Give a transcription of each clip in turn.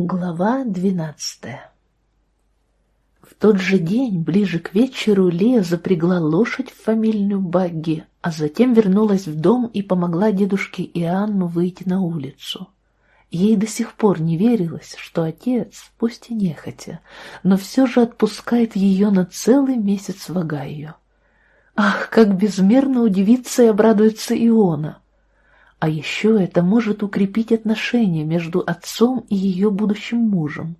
Глава двенадцатая В тот же день, ближе к вечеру, Лия запрягла лошадь в фамильную багги, а затем вернулась в дом и помогла дедушке Иоанну выйти на улицу. Ей до сих пор не верилось, что отец, пусть и нехотя, но все же отпускает ее на целый месяц в Огайо. Ах, как безмерно удивится и обрадуется Иона! А еще это может укрепить отношения между отцом и ее будущим мужем.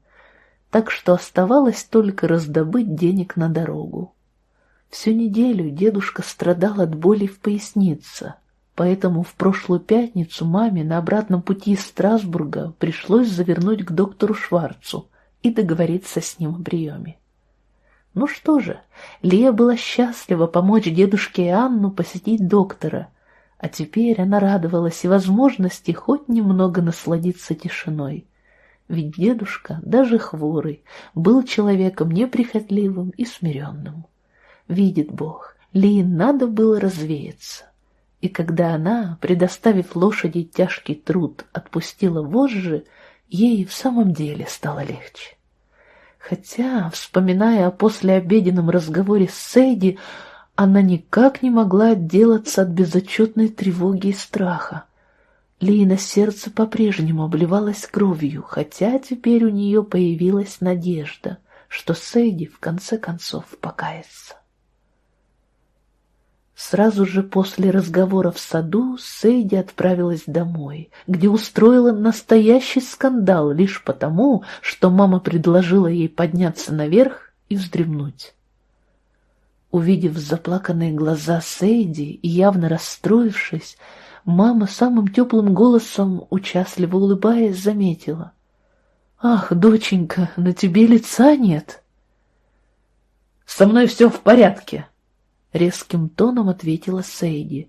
Так что оставалось только раздобыть денег на дорогу. Всю неделю дедушка страдал от боли в пояснице, поэтому в прошлую пятницу маме на обратном пути из Страсбурга пришлось завернуть к доктору Шварцу и договориться с ним о приеме. Ну что же, Лия была счастлива помочь дедушке и Анну посетить доктора — а теперь она радовалась и возможности хоть немного насладиться тишиной. Ведь дедушка, даже хворый, был человеком неприхотливым и смиренным. Видит Бог, Ли надо было развеяться. И когда она, предоставив лошади тяжкий труд, отпустила вожжи, ей в самом деле стало легче. Хотя, вспоминая о послеобеденном разговоре с Сейди, она никак не могла отделаться от безотчетной тревоги и страха. Лина сердце по-прежнему обливалось кровью, хотя теперь у нее появилась надежда, что Сейди в конце концов покается. Сразу же после разговора в саду Сейди отправилась домой, где устроила настоящий скандал лишь потому, что мама предложила ей подняться наверх и вздремнуть. Увидев заплаканные глаза Сейди и явно расстроившись, мама самым теплым голосом, участливо улыбаясь, заметила. «Ах, доченька, на тебе лица нет!» «Со мной все в порядке!» — резким тоном ответила Сейди.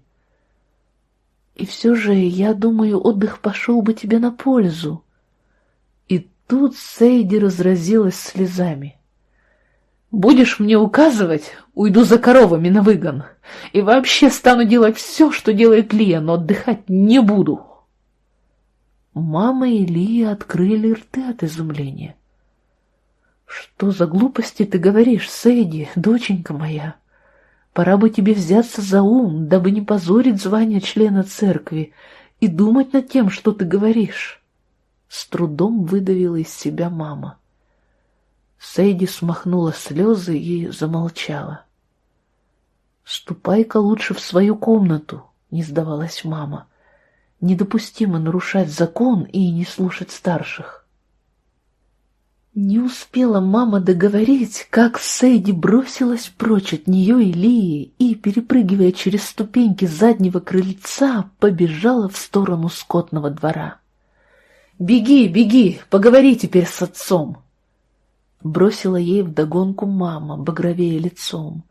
«И все же, я думаю, отдых пошел бы тебе на пользу». И тут Сейди разразилась слезами. Будешь мне указывать, уйду за коровами на выгон. И вообще стану делать все, что делает Лия, но отдыхать не буду. Мама и Лия открыли рты от изумления. Что за глупости ты говоришь, Сэйди, доченька моя? Пора бы тебе взяться за ум, дабы не позорить звание члена церкви и думать над тем, что ты говоришь. С трудом выдавила из себя мама. Сейди смахнула слезы и замолчала. «Ступай-ка лучше в свою комнату», — не сдавалась мама. «Недопустимо нарушать закон и не слушать старших». Не успела мама договорить, как Сейди бросилась прочь от нее и Лии и, перепрыгивая через ступеньки заднего крыльца, побежала в сторону скотного двора. «Беги, беги, поговори теперь с отцом!» Бросила ей вдогонку мама, багровее лицом,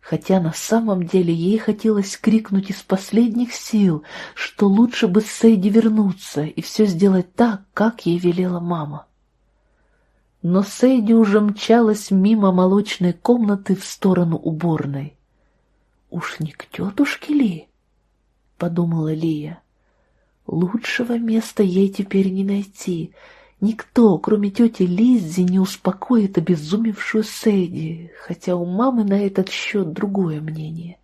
хотя на самом деле ей хотелось крикнуть из последних сил, что лучше бы Сейди вернуться и все сделать так, как ей велела мама. Но Сейди уже мчалась мимо молочной комнаты в сторону уборной. «Уж не к тетушке ли?» — подумала Лия. «Лучшего места ей теперь не найти», Никто, кроме тети Лиззи, не успокоит обезумевшую Сэйди, хотя у мамы на этот счет другое мнение.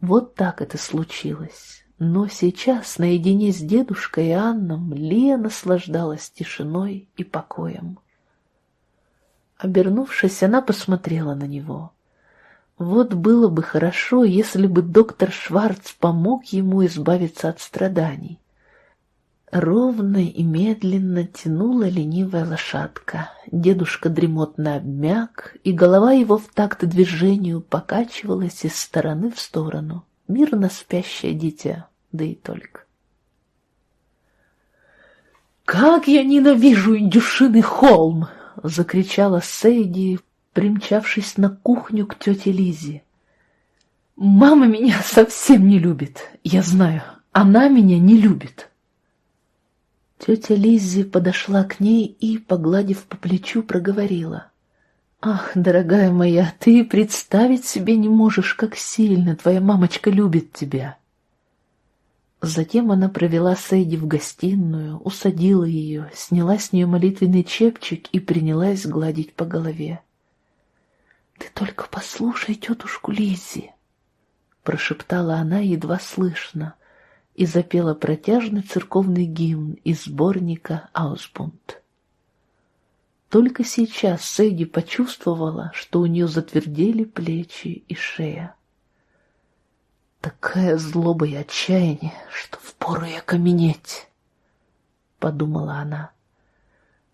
Вот так это случилось. Но сейчас, наедине с дедушкой и Анном, Лия наслаждалась тишиной и покоем. Обернувшись, она посмотрела на него. Вот было бы хорошо, если бы доктор Шварц помог ему избавиться от страданий. Ровно и медленно тянула ленивая лошадка. Дедушка дремотно обмяк, и голова его в такт движению покачивалась из стороны в сторону. Мирно спящее дитя, да и только. «Как я ненавижу индюшиный холм!» — закричала Сейди, примчавшись на кухню к тете Лизе. «Мама меня совсем не любит, я знаю, она меня не любит». Тетя Лиззи подошла к ней и, погладив по плечу, проговорила. «Ах, дорогая моя, ты представить себе не можешь, как сильно твоя мамочка любит тебя!» Затем она провела Сейди в гостиную, усадила ее, сняла с нее молитвенный чепчик и принялась гладить по голове. «Ты только послушай тетушку Лиззи!» Прошептала она едва слышно и запела протяжный церковный гимн из сборника «Аусбунд». Только сейчас Сэйди почувствовала, что у нее затвердели плечи и шея. Такая злоба и отчаяние, что впору я каменеть, — подумала она.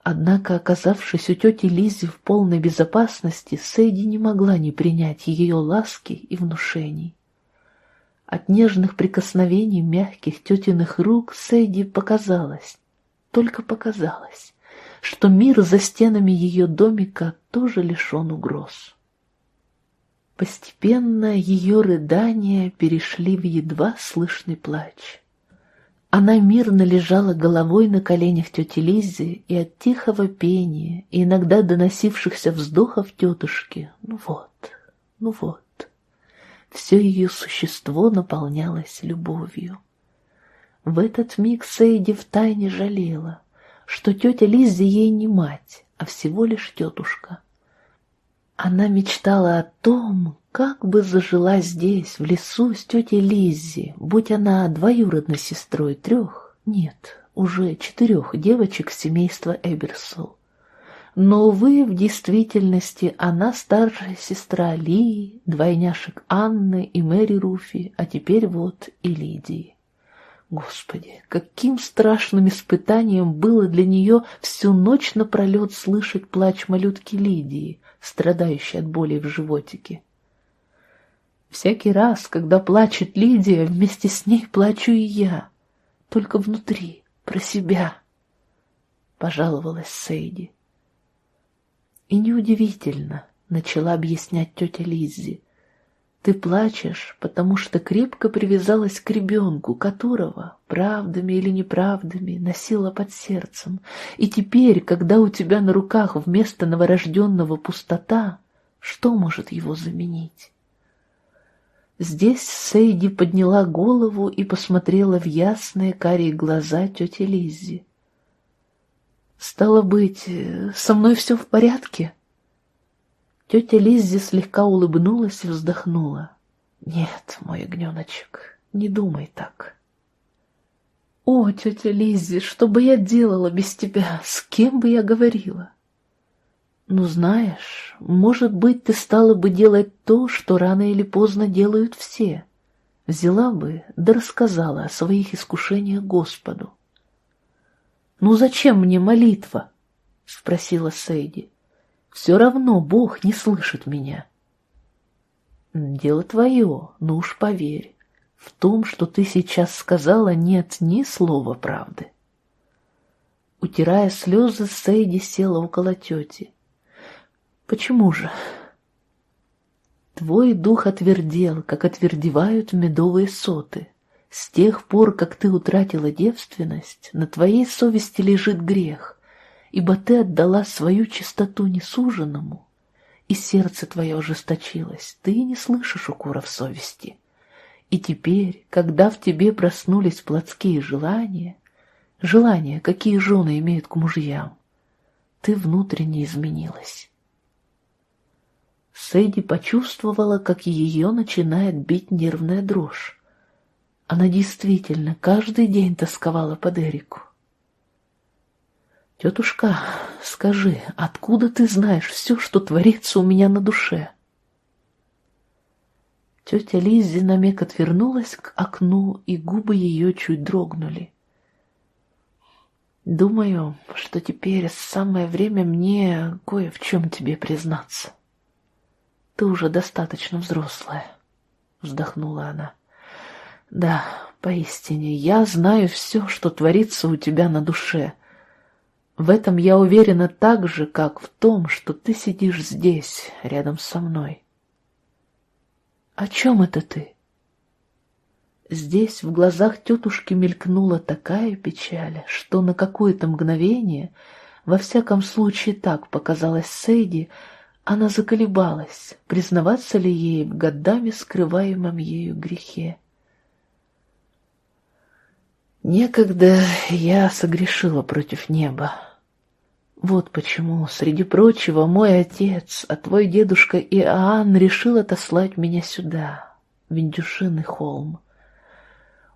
Однако, оказавшись у тети Лизи в полной безопасности, Сэйди не могла не принять ее ласки и внушений. От нежных прикосновений мягких тетиных рук Сэйди показалось, только показалось, что мир за стенами ее домика тоже лишен угроз. Постепенно ее рыдания перешли в едва слышный плач. Она мирно лежала головой на коленях тети Лиззи, и от тихого пения и иногда доносившихся вздохов тетушки «ну вот, ну вот», все ее существо наполнялось любовью. В этот миг Сейди втайне жалела, что тетя Лиззи ей не мать, а всего лишь тетушка — она мечтала о том, как бы зажила здесь, в лесу, с тетей Лиззи, будь она двоюродной сестрой трех, нет, уже четырех девочек семейства Эберсол. Но, увы, в действительности она старшая сестра Лии, двойняшек Анны и Мэри Руфи, а теперь вот и Лидии. Господи, каким страшным испытанием было для нее всю ночь напролет слышать плач малютки Лидии, страдающей от боли в животике. Всякий раз, когда плачет Лидия, вместе с ней плачу и я, только внутри, про себя, — пожаловалась Сейди. И неудивительно, — начала объяснять тетя Лиззи, ты плачешь, потому что крепко привязалась к ребенку, которого, правдами или неправдами, носила под сердцем. И теперь, когда у тебя на руках вместо новорожденного пустота, что может его заменить? Здесь Сейди подняла голову и посмотрела в ясные карие глаза тети Лиззи. «Стало быть, со мной все в порядке?» Тетя Лиззи слегка улыбнулась и вздохнула. «Нет, мой огненочек, не думай так». «О, тетя Лиззи, что бы я делала без тебя? С кем бы я говорила?» «Ну, знаешь, может быть, ты стала бы делать то, что рано или поздно делают все. Взяла бы, да рассказала о своих искушениях Господу». «Ну, зачем мне молитва?» — спросила Сейди. Все равно Бог не слышит меня. Дело твое, но уж поверь, в том, что ты сейчас сказала, нет ни слова правды. Утирая слезы, Сейди села около тети. Почему же? Твой дух отвердел, как отвердевают медовые соты. С тех пор, как ты утратила девственность, на твоей совести лежит грех ибо ты отдала свою чистоту несуженному, и сердце твое ожесточилось, ты не слышишь укоров совести. И теперь, когда в тебе проснулись плотские желания, желания, какие жены имеют к мужьям, ты внутренне изменилась. Сэдди почувствовала, как ее начинает бить нервная дрожь. Она действительно каждый день тосковала под Эрику. «Тетушка, скажи, откуда ты знаешь все, что творится у меня на душе?» Тетя Лиззи на миг отвернулась к окну, и губы ее чуть дрогнули. «Думаю, что теперь самое время мне кое в чем тебе признаться. Ты уже достаточно взрослая», — вздохнула она. «Да, поистине, я знаю все, что творится у тебя на душе». В этом я уверена так же, как в том, что ты сидишь здесь, рядом со мной. О чем это ты? Здесь в глазах тетушки мелькнула такая печаль, что на какое-то мгновение, во всяком случае так показалось Сейди, она заколебалась, признаваться ли ей в годами скрываемом ею грехе. Некогда я согрешила против неба. Вот почему, среди прочего, мой отец, а твой дедушка Иоанн решил отослать меня сюда, в Индюшиный холм.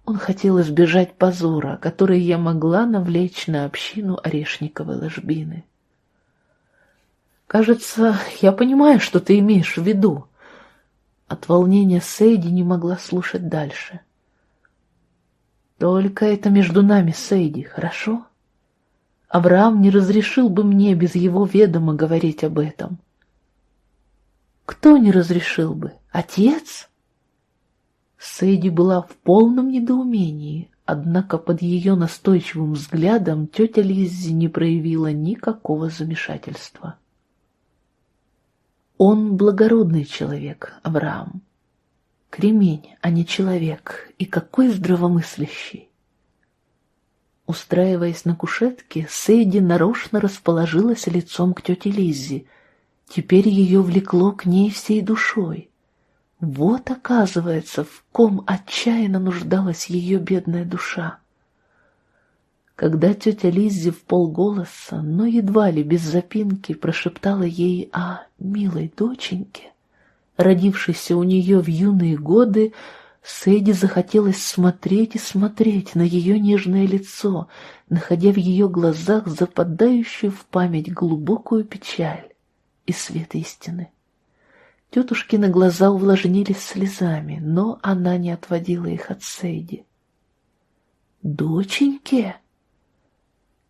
Он хотел избежать позора, который я могла навлечь на общину Орешниковой ложбины. Кажется, я понимаю, что ты имеешь в виду. От волнения Сейди не могла слушать дальше. — только это между нами, Сейди, хорошо? Авраам не разрешил бы мне без его ведома говорить об этом. Кто не разрешил бы? Отец? Сейди была в полном недоумении, однако под ее настойчивым взглядом тетя Лиззи не проявила никакого замешательства. Он благородный человек, Авраам. Кремень, а не человек, и какой здравомыслящий. Устраиваясь на кушетке, Сейди нарочно расположилась лицом к тете Лиззи. Теперь ее влекло к ней всей душой. Вот, оказывается, в ком отчаянно нуждалась ее бедная душа. Когда тетя Лиззи в полголоса, но едва ли без запинки, прошептала ей о милой доченьке, родившейся у нее в юные годы, Сэдди захотелось смотреть и смотреть на ее нежное лицо, находя в ее глазах западающую в память глубокую печаль и свет истины. Тетушкины глаза увлажнились слезами, но она не отводила их от Сейди. «Доченьке?»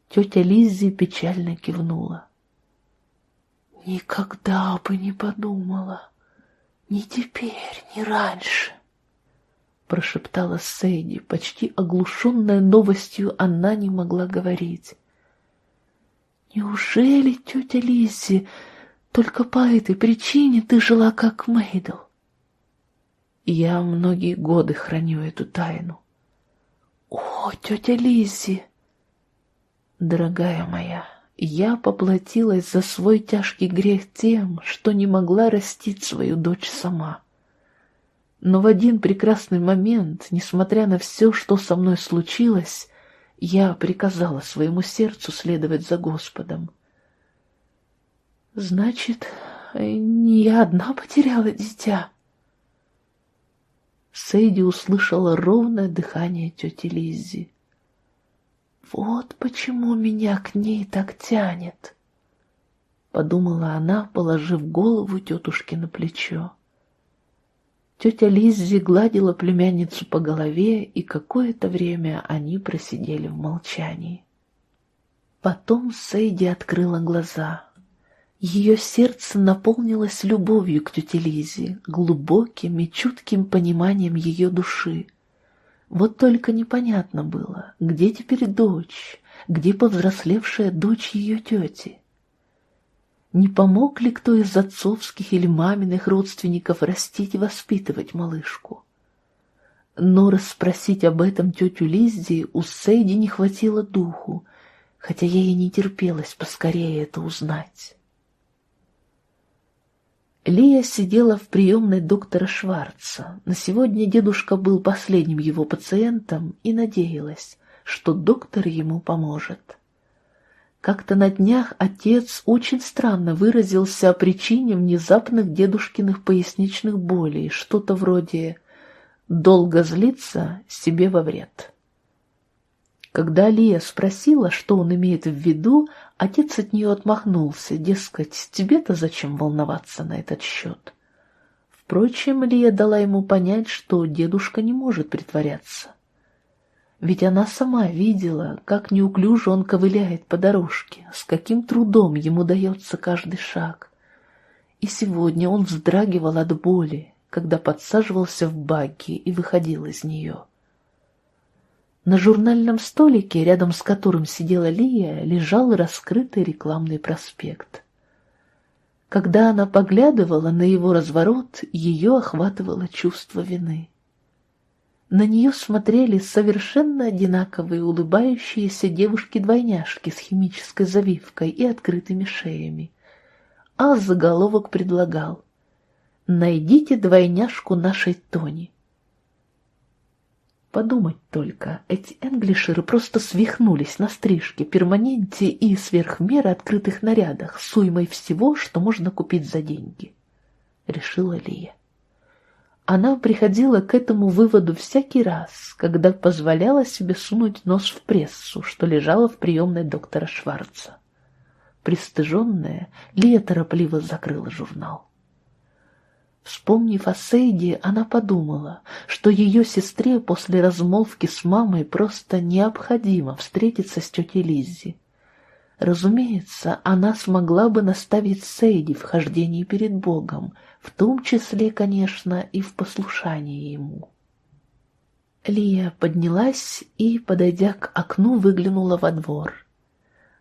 Тетя Лиззи печально кивнула. «Никогда бы не подумала!» «Не теперь, не раньше», — прошептала Сейди, почти оглушенная новостью, она не могла говорить. «Неужели, тетя Лиззи, только по этой причине ты жила как Мейдл?» Я многие годы храню эту тайну. «О, тетя Лиззи!» «Дорогая моя, я поплатилась за свой тяжкий грех тем, что не могла растить свою дочь сама. Но в один прекрасный момент, несмотря на все, что со мной случилось, я приказала своему сердцу следовать за Господом. Значит, не я одна потеряла дитя. Сейди услышала ровное дыхание тети Лиззи. «Вот почему меня к ней так тянет», — подумала она, положив голову тетушки на плечо. Тетя Лиззи гладила племянницу по голове, и какое-то время они просидели в молчании. Потом Сейди открыла глаза. Ее сердце наполнилось любовью к тете Лизе, глубоким и чутким пониманием ее души. Вот только непонятно было, где теперь дочь, где повзрослевшая дочь ее тети. Не помог ли кто из отцовских или маминых родственников растить и воспитывать малышку? Но расспросить об этом тетю Лиззи у Сейди не хватило духу, хотя ей не терпелось поскорее это узнать. Лия сидела в приемной доктора Шварца. На сегодня дедушка был последним его пациентом и надеялась, что доктор ему поможет. Как-то на днях отец очень странно выразился о причине внезапных дедушкиных поясничных болей, что-то вроде «долго злиться себе во вред». Когда Лия спросила, что он имеет в виду, отец от нее отмахнулся, дескать, тебе-то зачем волноваться на этот счет? Впрочем, Лия дала ему понять, что дедушка не может притворяться. Ведь она сама видела, как неуклюже он ковыляет по дорожке, с каким трудом ему дается каждый шаг. И сегодня он вздрагивал от боли, когда подсаживался в багги и выходил из нее. На журнальном столике, рядом с которым сидела Лия, лежал раскрытый рекламный проспект. Когда она поглядывала на его разворот, ее охватывало чувство вины. На нее смотрели совершенно одинаковые улыбающиеся девушки-двойняшки с химической завивкой и открытыми шеями. А заголовок предлагал «Найдите двойняшку нашей Тони». Подумать только, эти энглишеры просто свихнулись на стрижке, перманенте и сверхмеры открытых нарядах с уймой всего, что можно купить за деньги. Решила Лия. Она приходила к этому выводу всякий раз, когда позволяла себе сунуть нос в прессу, что лежала в приемной доктора Шварца. Пристыженная, Лия торопливо закрыла журнал. Вспомнив о Сейде, она подумала, что ее сестре после размолвки с мамой просто необходимо встретиться с тетей Лиззи. Разумеется, она смогла бы наставить Сейди в хождении перед Богом, в том числе, конечно, и в послушании ему. Лия поднялась и, подойдя к окну, выглянула во двор.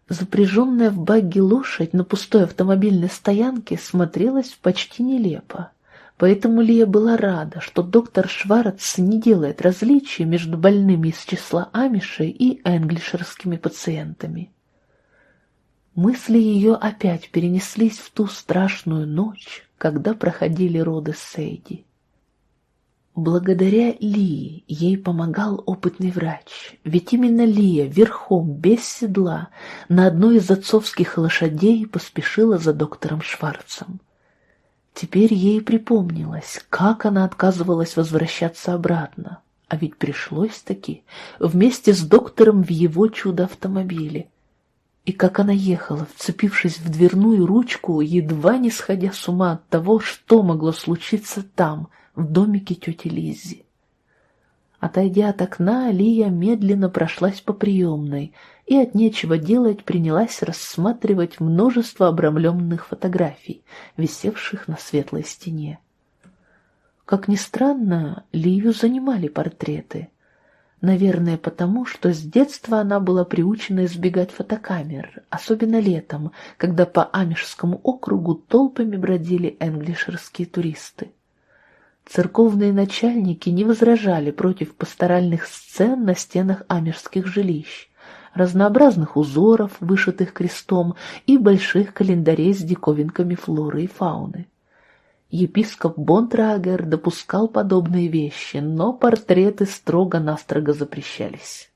Запряженная в багги лошадь на пустой автомобильной стоянке смотрелась почти нелепо. Поэтому Лия была рада, что доктор Шварц не делает различия между больными из числа амишей и энглишерскими пациентами. Мысли ее опять перенеслись в ту страшную ночь, когда проходили роды Сейди. Благодаря Лии ей помогал опытный врач, ведь именно Лия верхом, без седла, на одной из отцовских лошадей поспешила за доктором Шварцем. Теперь ей припомнилось, как она отказывалась возвращаться обратно, а ведь пришлось-таки вместе с доктором в его чудо-автомобиле. И как она ехала, вцепившись в дверную ручку, едва не сходя с ума от того, что могло случиться там, в домике тети Лиззи. Отойдя от окна, Лия медленно прошлась по приемной и от нечего делать принялась рассматривать множество обрамленных фотографий, висевших на светлой стене. Как ни странно, Лию занимали портреты. Наверное, потому, что с детства она была приучена избегать фотокамер, особенно летом, когда по Амишскому округу толпами бродили энглишерские туристы. Церковные начальники не возражали против пасторальных сцен на стенах амежских жилищ, разнообразных узоров, вышитых крестом, и больших календарей с диковинками флоры и фауны. Епископ Бонтрагер допускал подобные вещи, но портреты строго-настрого запрещались.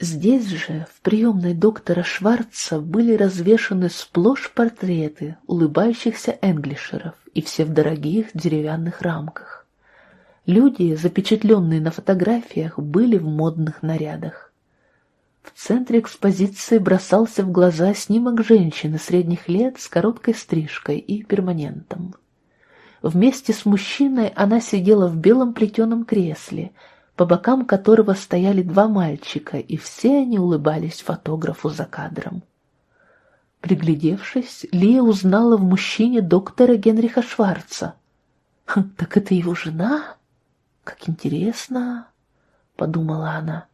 Здесь же, в приемной доктора Шварца, были развешаны сплошь портреты улыбающихся энглишеров, и все в дорогих деревянных рамках. Люди, запечатленные на фотографиях, были в модных нарядах. В центре экспозиции бросался в глаза снимок женщины средних лет с короткой стрижкой и перманентом. Вместе с мужчиной она сидела в белом плетеном кресле – по бокам которого стояли два мальчика, и все они улыбались фотографу за кадром. Приглядевшись, Лия узнала в мужчине доктора Генриха Шварца. «Хм, «Так это его жена? Как интересно!» — подумала она.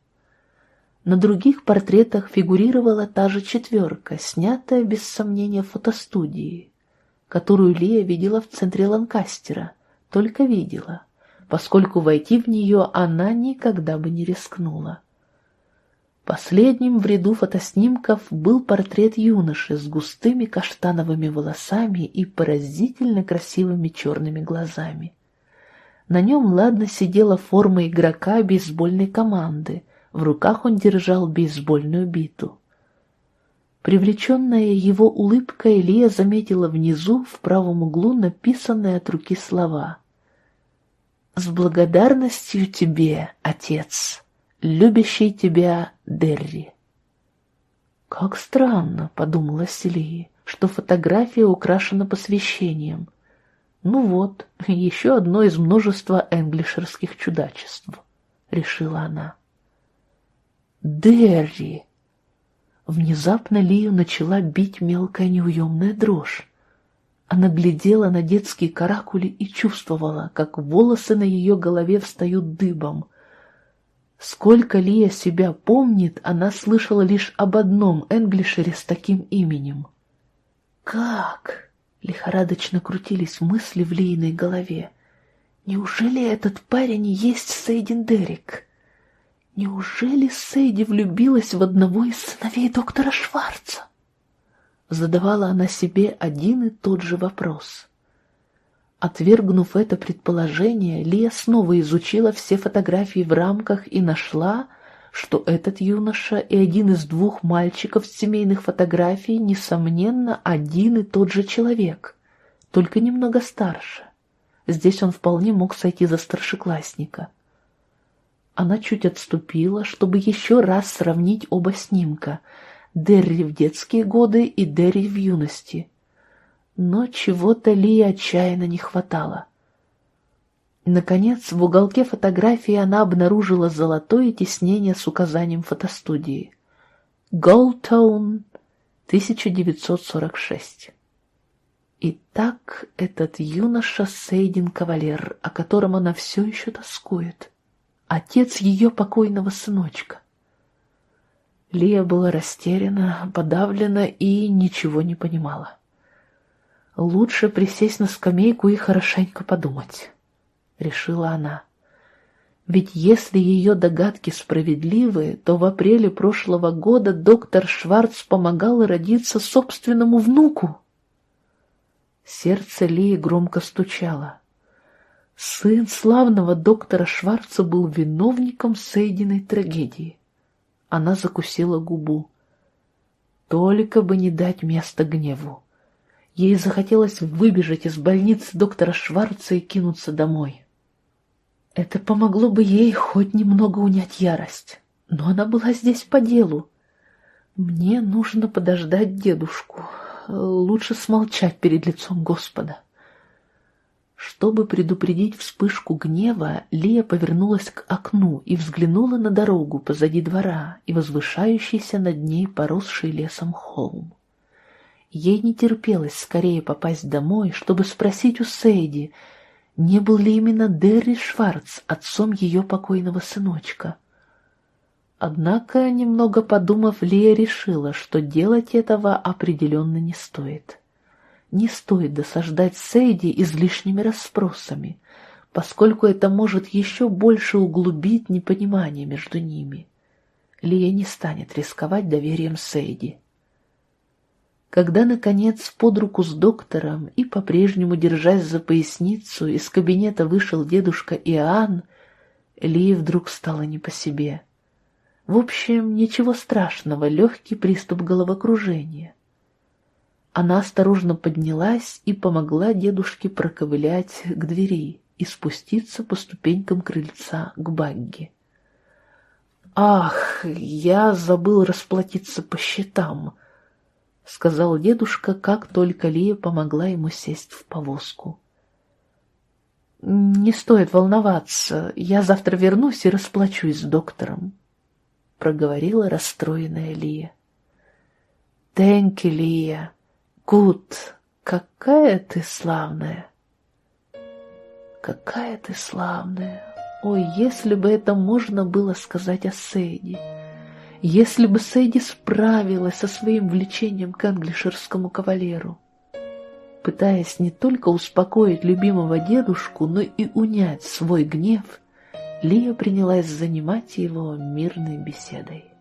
На других портретах фигурировала та же четверка, снятая, без сомнения, фотостудии, которую Лия видела в центре Ланкастера, только видела — поскольку войти в нее она никогда бы не рискнула. Последним в ряду фотоснимков был портрет юноши с густыми каштановыми волосами и поразительно красивыми черными глазами. На нем ладно сидела форма игрока бейсбольной команды, в руках он держал бейсбольную биту. Привлеченная его улыбкой, Лия заметила внизу в правом углу написанные от руки слова с благодарностью тебе, отец, любящий тебя Дерри. Как странно, подумала Селия, что фотография украшена посвящением. Ну вот, еще одно из множества энглишерских чудачеств, решила она. Дерри! Внезапно Лию начала бить мелкая неуемная дрожь. Она глядела на детские каракули и чувствовала, как волосы на ее голове встают дыбом. Сколько Лия себя помнит, она слышала лишь об одном Энглишере с таким именем. «Как?» — лихорадочно крутились мысли в Лииной голове. «Неужели этот парень есть Сейдин Дерек? Неужели Сейди влюбилась в одного из сыновей доктора Шварца?» Задавала она себе один и тот же вопрос. Отвергнув это предположение, Лия снова изучила все фотографии в рамках и нашла, что этот юноша и один из двух мальчиков с семейных фотографий, несомненно, один и тот же человек, только немного старше. Здесь он вполне мог сойти за старшеклассника. Она чуть отступила, чтобы еще раз сравнить оба снимка — Дерри в детские годы и Дерри в юности — но чего-то Ли отчаянно не хватало. Наконец, в уголке фотографии она обнаружила золотое тиснение с указанием фотостудии. Голтоун, 1946. Итак, этот юноша Сейдин Кавалер, о котором она все еще тоскует. Отец ее покойного сыночка. Лия была растеряна, подавлена и ничего не понимала. Лучше присесть на скамейку и хорошенько подумать, — решила она. Ведь если ее догадки справедливы, то в апреле прошлого года доктор Шварц помогал родиться собственному внуку. Сердце Лии громко стучало. Сын славного доктора Шварца был виновником Сейдиной трагедии. Она закусила губу. Только бы не дать место гневу. Ей захотелось выбежать из больницы доктора Шварца и кинуться домой. Это помогло бы ей хоть немного унять ярость, но она была здесь по делу. Мне нужно подождать дедушку, лучше смолчать перед лицом Господа. Чтобы предупредить вспышку гнева, Лия повернулась к окну и взглянула на дорогу позади двора и возвышающийся над ней поросший лесом холм. Ей не терпелось скорее попасть домой, чтобы спросить у Сейди, не был ли именно Дерри Шварц отцом ее покойного сыночка. Однако, немного подумав, Лия решила, что делать этого определенно не стоит. Не стоит досаждать Сейди излишними расспросами, поскольку это может еще больше углубить непонимание между ними. Лия не станет рисковать доверием Сейди. Когда, наконец, под руку с доктором и, по-прежнему держась за поясницу, из кабинета вышел дедушка Иоанн, Ли вдруг стало не по себе. В общем, ничего страшного, легкий приступ головокружения. Она осторожно поднялась и помогла дедушке проковылять к двери и спуститься по ступенькам крыльца к багги. «Ах, я забыл расплатиться по счетам!» — сказал дедушка, как только Лия помогла ему сесть в повозку. «Не стоит волноваться, я завтра вернусь и расплачусь с доктором», — проговорила расстроенная Лия. «Тенки, Лия, Гуд, какая ты славная!» «Какая ты славная! Ой, если бы это можно было сказать о Сейде!» Если бы Сэйди справилась со своим влечением к англишерскому кавалеру, пытаясь не только успокоить любимого дедушку, но и унять свой гнев, Лия принялась занимать его мирной беседой.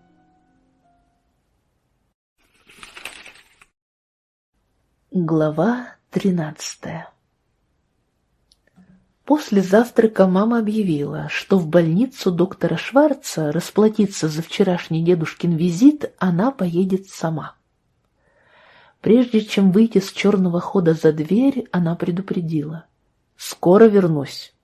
Глава тринадцатая После завтрака мама объявила, что в больницу доктора Шварца расплатиться за вчерашний дедушкин визит она поедет сама. Прежде чем выйти с черного хода за дверь, она предупредила. «Скоро вернусь».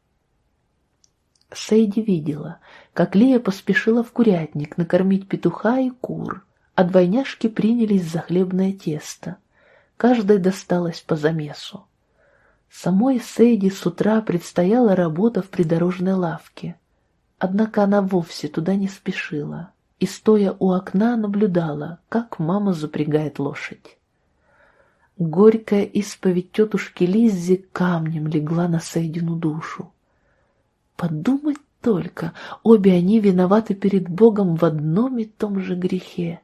Сейди видела, как Лия поспешила в курятник накормить петуха и кур, а двойняшки принялись за хлебное тесто. Каждой досталось по замесу. Самой Сейди с утра предстояла работа в придорожной лавке. Однако она вовсе туда не спешила и, стоя у окна, наблюдала, как мама запрягает лошадь. Горькая исповедь тетушки Лиззи камнем легла на Сейдину душу. Подумать только, обе они виноваты перед Богом в одном и том же грехе.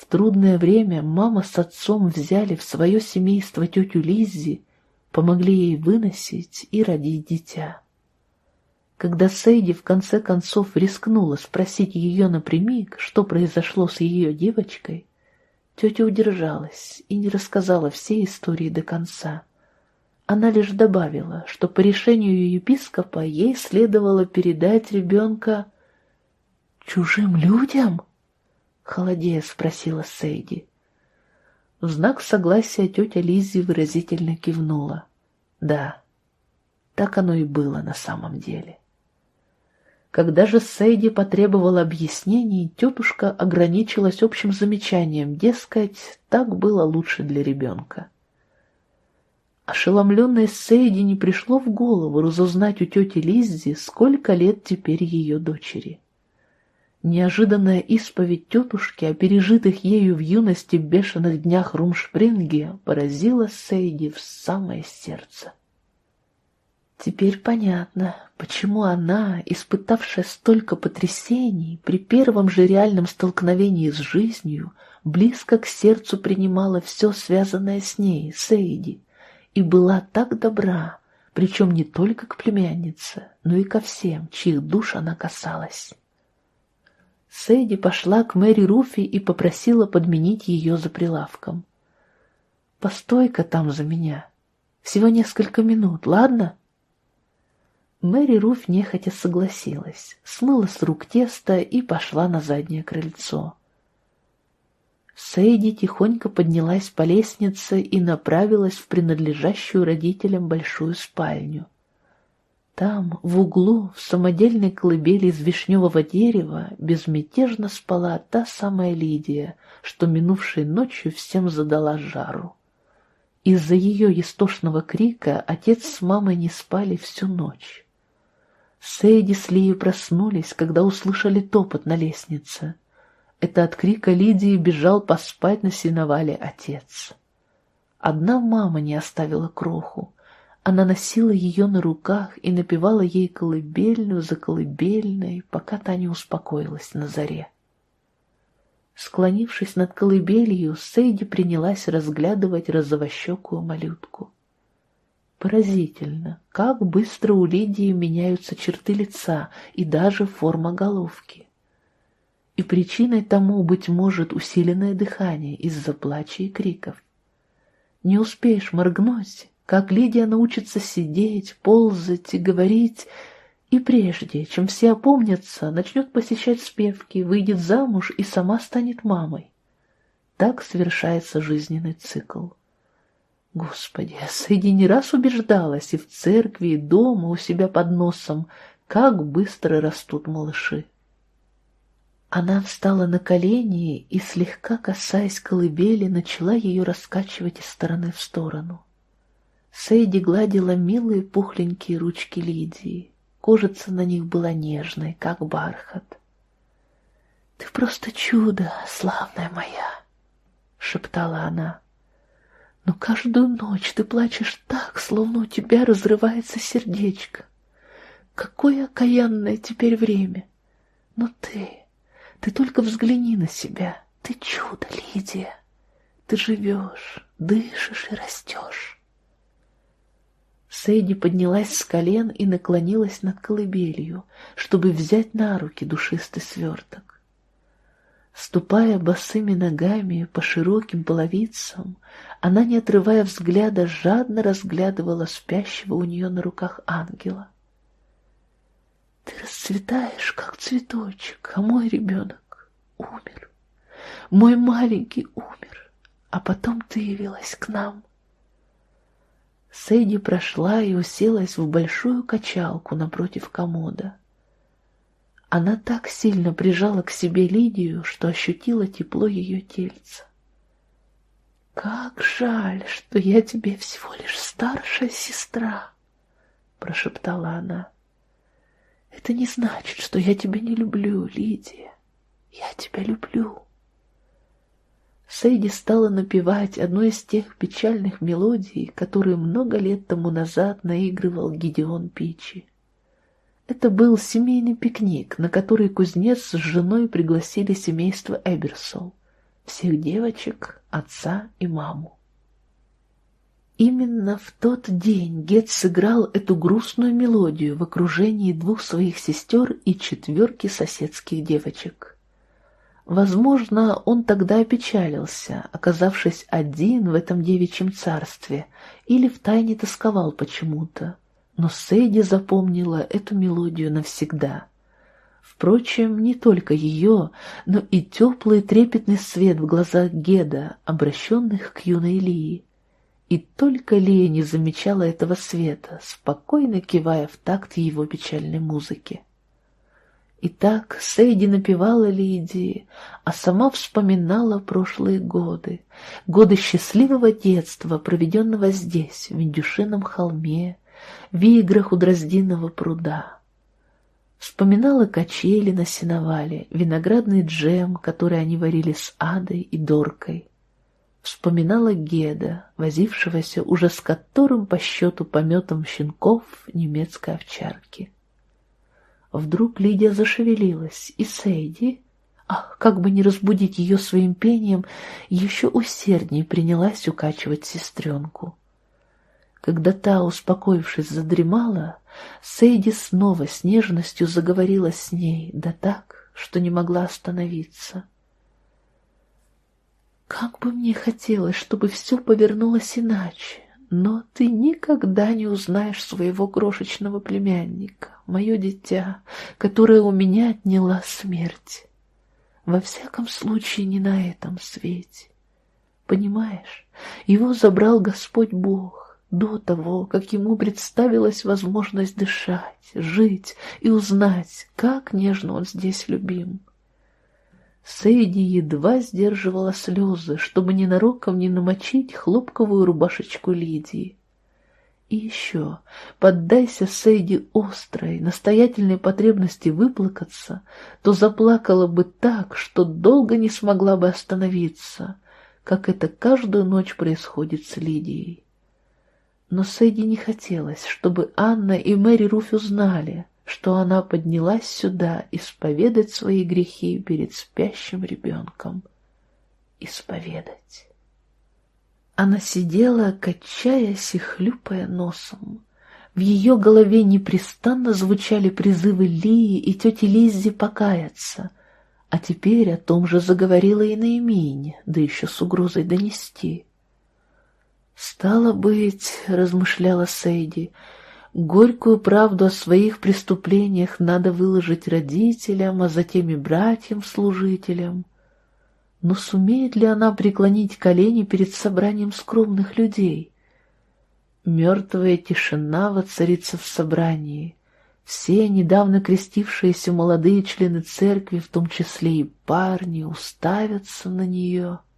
В трудное время мама с отцом взяли в свое семейство тетю Лиззи помогли ей выносить и родить дитя. Когда Сейди в конце концов рискнула спросить ее напрямик, что произошло с ее девочкой, тетя удержалась и не рассказала всей истории до конца. Она лишь добавила, что по решению епископа ей следовало передать ребенка чужим людям? Холодея спросила Сейди. В знак согласия тетя Лиззи выразительно кивнула. Да, так оно и было на самом деле. Когда же Сейди потребовала объяснений, тетушка ограничилась общим замечанием, дескать, так было лучше для ребенка. Ошеломленной Сейди не пришло в голову разузнать у тети Лиззи, сколько лет теперь ее дочери. Неожиданная исповедь тетушки о пережитых ею в юности бешеных днях Румшпринге поразила Сейди в самое сердце. Теперь понятно, почему она, испытавшая столько потрясений, при первом же реальном столкновении с жизнью, близко к сердцу принимала все связанное с ней, Сейди, и была так добра, причем не только к племяннице, но и ко всем, чьих душ она касалась. Сейди пошла к Мэри Руфи и попросила подменить ее за прилавком. «Постой-ка там за меня. Всего несколько минут, ладно?» Мэри Руф нехотя согласилась, смыла с рук тесто и пошла на заднее крыльцо. Сейди тихонько поднялась по лестнице и направилась в принадлежащую родителям большую спальню. Там, в углу, в самодельной колыбели из вишневого дерева, безмятежно спала та самая Лидия, что минувшей ночью всем задала жару. Из-за ее истошного крика отец с мамой не спали всю ночь. Сейди с Лией проснулись, когда услышали топот на лестнице. Это от крика Лидии бежал поспать на сеновале отец. Одна мама не оставила кроху. Она носила ее на руках и напевала ей колыбельную за колыбельной, пока та не успокоилась на заре. Склонившись над колыбелью, Сейди принялась разглядывать розовощекую малютку. Поразительно, как быстро у Лидии меняются черты лица и даже форма головки. И причиной тому, быть может, усиленное дыхание из-за плача и криков. Не успеешь моргнуть, как Лидия научится сидеть, ползать и говорить, и прежде, чем все опомнятся, начнет посещать спевки, выйдет замуж и сама станет мамой. Так совершается жизненный цикл. Господи, Сэйди не раз убеждалась и в церкви, и дома у себя под носом, как быстро растут малыши. Она встала на колени и, слегка касаясь колыбели, начала ее раскачивать из стороны в сторону. Сейди гладила милые пухленькие ручки Лидии. Кожица на них была нежной, как бархат. «Ты просто чудо, славная моя!» — шептала она. Но каждую ночь ты плачешь так, словно у тебя разрывается сердечко. Какое окаянное теперь время. Но ты, ты только взгляни на себя. Ты чудо, Лидия. Ты живешь, дышишь и растешь. Сэйди поднялась с колен и наклонилась над колыбелью, чтобы взять на руки душистый сверток. Ступая босыми ногами по широким половицам, она, не отрывая взгляда, жадно разглядывала спящего у нее на руках ангела. «Ты расцветаешь, как цветочек, а мой ребенок умер. Мой маленький умер, а потом ты явилась к нам». Сэйди прошла и уселась в большую качалку напротив комода. Она так сильно прижала к себе Лидию, что ощутила тепло ее тельца. «Как жаль, что я тебе всего лишь старшая сестра!» — прошептала она. «Это не значит, что я тебя не люблю, Лидия. Я тебя люблю». Сейди стала напевать одну из тех печальных мелодий, которые много лет тому назад наигрывал Гидеон Пичи. Это был семейный пикник, на который кузнец с женой пригласили семейство Эберсол, всех девочек, отца и маму. Именно в тот день Гет сыграл эту грустную мелодию в окружении двух своих сестер и четверки соседских девочек. Возможно, он тогда опечалился, оказавшись один в этом девичьем царстве, или втайне тосковал почему-то, но Сейди запомнила эту мелодию навсегда. Впрочем, не только ее, но и теплый трепетный свет в глазах Геда, обращенных к юной Лии. И только Лия не замечала этого света, спокойно кивая в такт его печальной музыки. И так Сейди напевала Лидии, а сама вспоминала прошлые годы, годы счастливого детства, проведенного здесь, в Индюшином холме, в играх у Дроздиного пруда. Вспоминала качели на сеновале, виноградный джем, который они варили с Адой и Доркой. Вспоминала Геда, возившегося уже с которым по счету пометом щенков немецкой овчарки. Вдруг Лидия зашевелилась, и Сейди, ах, как бы не разбудить ее своим пением, еще усерднее принялась укачивать сестренку. Когда та, успокоившись, задремала, Сейди снова с нежностью заговорила с ней, да так, что не могла остановиться. «Как бы мне хотелось, чтобы все повернулось иначе!» Но ты никогда не узнаешь своего крошечного племянника, мое дитя, которое у меня отняла смерть. Во всяком случае, не на этом свете. Понимаешь, его забрал Господь Бог до того, как ему представилась возможность дышать, жить и узнать, как нежно он здесь любим. Сэйди едва сдерживала слезы, чтобы ненароком не намочить хлопковую рубашечку Лидии. И еще, поддайся Сэйди острой, настоятельной потребности выплакаться, то заплакала бы так, что долго не смогла бы остановиться, как это каждую ночь происходит с Лидией. Но Сэйди не хотелось, чтобы Анна и Мэри Руф узнали, что она поднялась сюда исповедать свои грехи перед спящим ребенком. Исповедать. Она сидела, качаясь и хлюпая носом. В ее голове непрестанно звучали призывы Лии и тети Лиззи покаяться, а теперь о том же заговорила и Наимень, да еще с угрозой донести. «Стало быть, — размышляла Сейди, — Горькую правду о своих преступлениях надо выложить родителям, а затем и братьям-служителям. Но сумеет ли она преклонить колени перед собранием скромных людей? Мертвая тишина воцарится в собрании. Все недавно крестившиеся молодые члены церкви, в том числе и парни, уставятся на нее —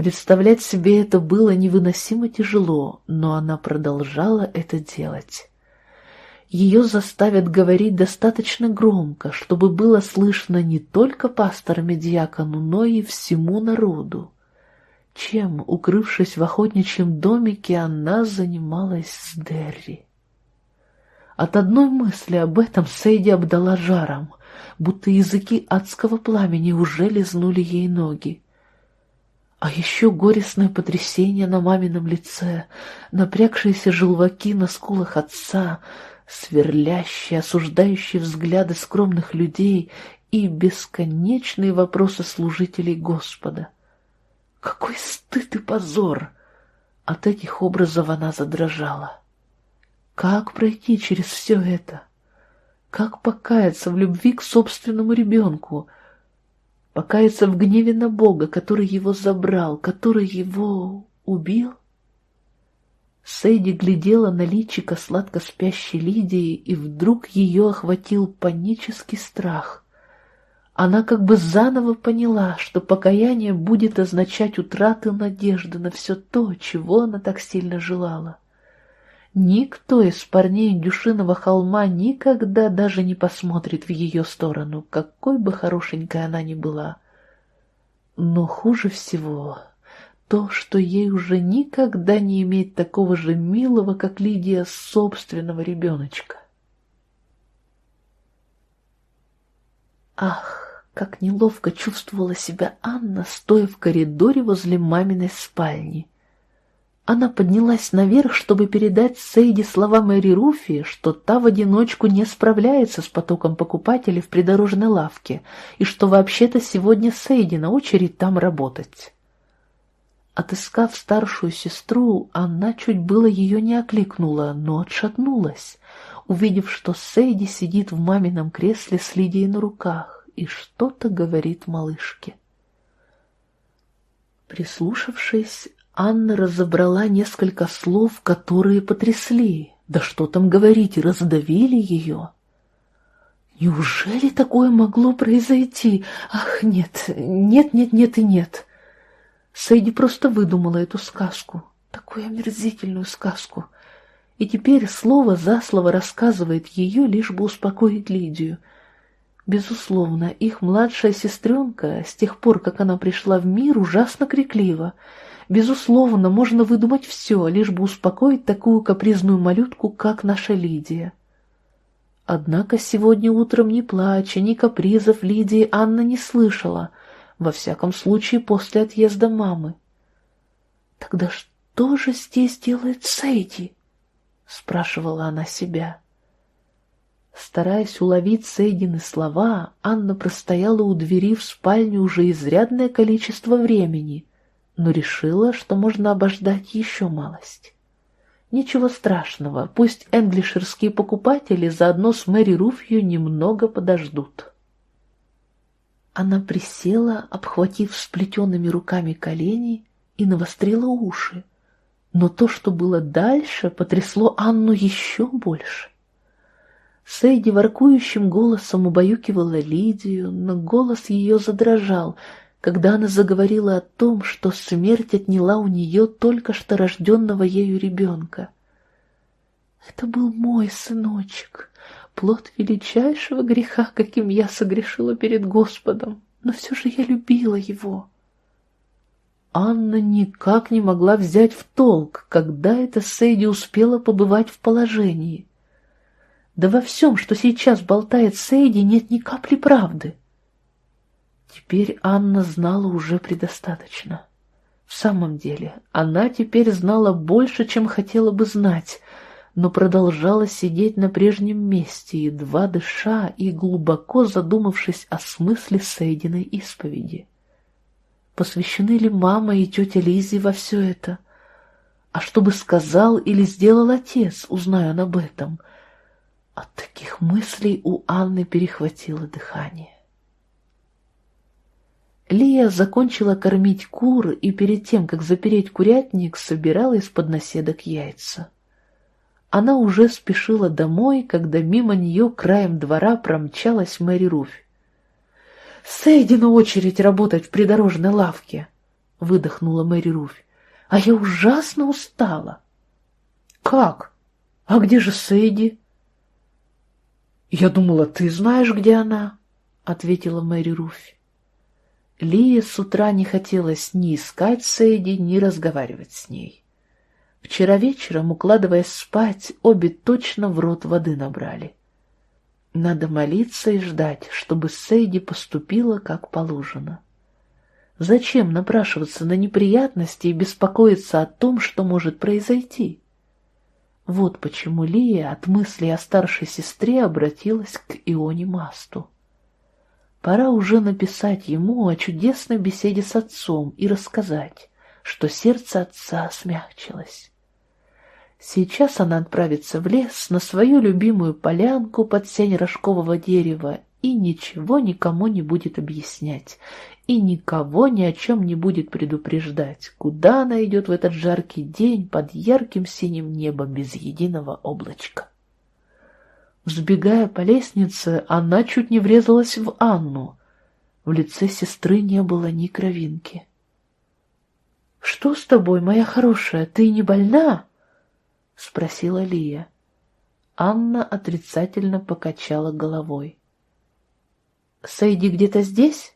Представлять себе это было невыносимо тяжело, но она продолжала это делать. Ее заставят говорить достаточно громко, чтобы было слышно не только пасторам и диакону, но и всему народу. Чем, укрывшись в охотничьем домике, она занималась с Дерри. От одной мысли об этом Сейди обдала жаром, будто языки адского пламени уже лизнули ей ноги. А еще горестное потрясение на мамином лице, напрягшиеся желваки на скулах отца, сверлящие, осуждающие взгляды скромных людей и бесконечные вопросы служителей Господа. Какой стыд и позор! От этих образов она задрожала. Как пройти через все это? Как покаяться в любви к собственному ребенку — покаяться в гневе на Бога, который его забрал, который его убил? Сейди глядела на личико сладко спящей Лидии, и вдруг ее охватил панический страх. Она как бы заново поняла, что покаяние будет означать утрату надежды на все то, чего она так сильно желала. Никто из парней Дюшиного холма никогда даже не посмотрит в ее сторону, какой бы хорошенькой она ни была. Но хуже всего то, что ей уже никогда не иметь такого же милого, как Лидия, собственного ребеночка. Ах, как неловко чувствовала себя Анна, стоя в коридоре возле маминой спальни. Она поднялась наверх, чтобы передать Сейди слова Мэри Руфи, что та в одиночку не справляется с потоком покупателей в придорожной лавке, и что вообще-то сегодня Сейди на очередь там работать. Отыскав старшую сестру, она чуть было ее не окликнула, но отшатнулась, увидев, что Сейди сидит в мамином кресле с Лидией на руках и что-то говорит малышке. Прислушавшись, Анна разобрала несколько слов, которые потрясли. Да что там говорить, раздавили ее. Неужели такое могло произойти? Ах, нет, нет, нет, нет и нет. Сэйди просто выдумала эту сказку, такую омерзительную сказку. И теперь слово за слово рассказывает ее, лишь бы успокоить Лидию. Безусловно, их младшая сестренка, с тех пор, как она пришла в мир, ужасно криклива. Безусловно, можно выдумать все, лишь бы успокоить такую капризную малютку, как наша Лидия. Однако сегодня утром ни плача, ни капризов Лидии Анна не слышала, во всяком случае после отъезда мамы. «Тогда что же здесь делает Сейди?» — спрашивала она себя. Стараясь уловить Сейдины слова, Анна простояла у двери в спальню уже изрядное количество времени — но решила, что можно обождать еще малость. Ничего страшного, пусть энглишерские покупатели заодно с Мэри Руфью немного подождут. Она присела, обхватив сплетенными руками колени, и навострила уши. Но то, что было дальше, потрясло Анну еще больше. Сейди воркующим голосом убаюкивала Лидию, но голос ее задрожал, когда она заговорила о том, что смерть отняла у нее только что рожденного ею ребенка. Это был мой сыночек, плод величайшего греха, каким я согрешила перед Господом, но все же я любила его. Анна никак не могла взять в толк, когда эта Сейди успела побывать в положении. Да во всем, что сейчас болтает Сейди, нет ни капли правды. Теперь Анна знала уже предостаточно. В самом деле, она теперь знала больше, чем хотела бы знать, но продолжала сидеть на прежнем месте, едва дыша и глубоко задумавшись о смысле Сейдиной исповеди. Посвящены ли мама и тетя Лизи во все это? А что бы сказал или сделал отец, узная он об этом? От таких мыслей у Анны перехватило дыхание. Лия закончила кормить кур и перед тем, как запереть курятник, собирала из-под наседок яйца. Она уже спешила домой, когда мимо нее краем двора промчалась Мэри Руфь. «Сейди на очередь работать в придорожной лавке!» — выдохнула Мэри Руфь. «А я ужасно устала!» «Как? А где же Сейди?» «Я думала, ты знаешь, где она», — ответила Мэри Руфь. Лии с утра не хотелось ни искать Сейди, ни разговаривать с ней. Вчера вечером, укладываясь спать, обе точно в рот воды набрали. Надо молиться и ждать, чтобы Сейди поступила как положено. Зачем напрашиваться на неприятности и беспокоиться о том, что может произойти? Вот почему Лия от мысли о старшей сестре обратилась к Ионе Масту. Пора уже написать ему о чудесной беседе с отцом и рассказать, что сердце отца смягчилось. Сейчас она отправится в лес на свою любимую полянку под сень рожкового дерева и ничего никому не будет объяснять, и никого ни о чем не будет предупреждать, куда она идет в этот жаркий день под ярким синим небом без единого облачка. Взбегая по лестнице, она чуть не врезалась в Анну. В лице сестры не было ни кровинки. — Что с тобой, моя хорошая, ты не больна? — спросила Лия. Анна отрицательно покачала головой. — Сейди где-то здесь?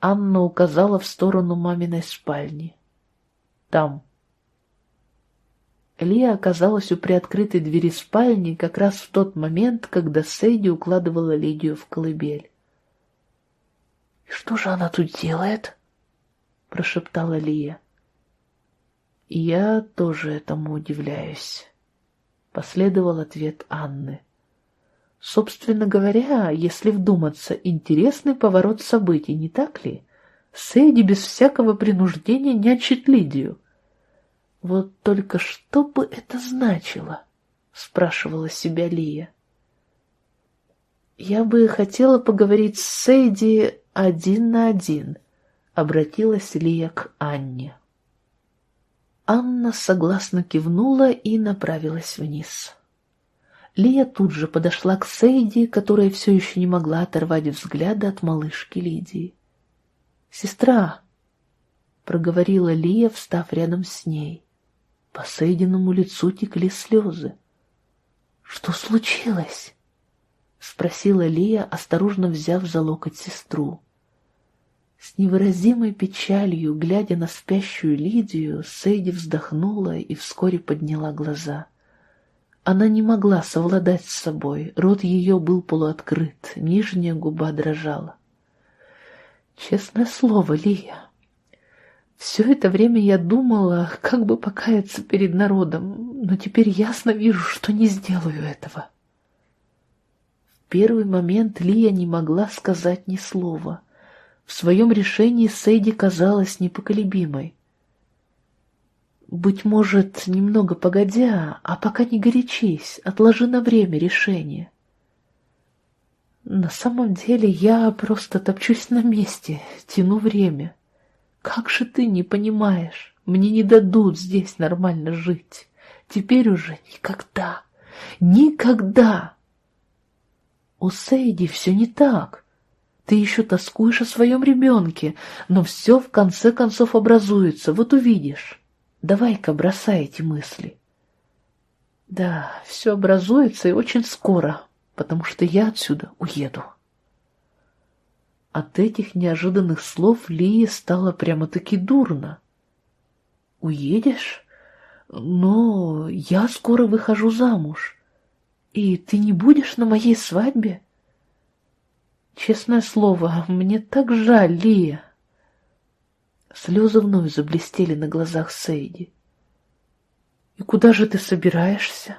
Анна указала в сторону маминой спальни. — Там. — Лия оказалась у приоткрытой двери спальни как раз в тот момент, когда Сейди укладывала Лидию в колыбель. «И что же она тут делает?» — прошептала Лия. Я тоже этому удивляюсь. Последовал ответ Анны. Собственно говоря, если вдуматься, интересный поворот событий, не так ли? Сэйди без всякого принуждения нячит Лидию. Вот только что бы это значило? Спрашивала себя Лия. Я бы хотела поговорить с Сэйди один на один, обратилась Лия к Анне. Анна согласно кивнула и направилась вниз. Лия тут же подошла к Сейди, которая все еще не могла оторвать взгляда от малышки Лидии. «Сестра!» — проговорила Лия, встав рядом с ней. По Сейдиному лицу текли слезы. «Что случилось?» — спросила Лия, осторожно взяв за локоть сестру. С невыразимой печалью, глядя на спящую Лидию, Сейди вздохнула и вскоре подняла глаза — она не могла совладать с собой, рот ее был полуоткрыт, нижняя губа дрожала. Честное слово, Лия, все это время я думала, как бы покаяться перед народом, но теперь ясно вижу, что не сделаю этого. В первый момент Лия не могла сказать ни слова. В своем решении Сейди казалась непоколебимой. Быть может, немного погодя, а пока не горячись, отложи на время решение. На самом деле я просто топчусь на месте, тяну время. Как же ты не понимаешь? Мне не дадут здесь нормально жить. Теперь уже никогда. Никогда! У Сейди все не так. Ты еще тоскуешь о своем ребенке, но все в конце концов образуется, вот увидишь. Давай-ка бросай эти мысли. Да, все образуется и очень скоро, потому что я отсюда уеду. От этих неожиданных слов Лии стало прямо-таки дурно. «Уедешь? Но я скоро выхожу замуж. И ты не будешь на моей свадьбе?» «Честное слово, мне так жаль, Лия. Слезы вновь заблестели на глазах Сейди. «И куда же ты собираешься?»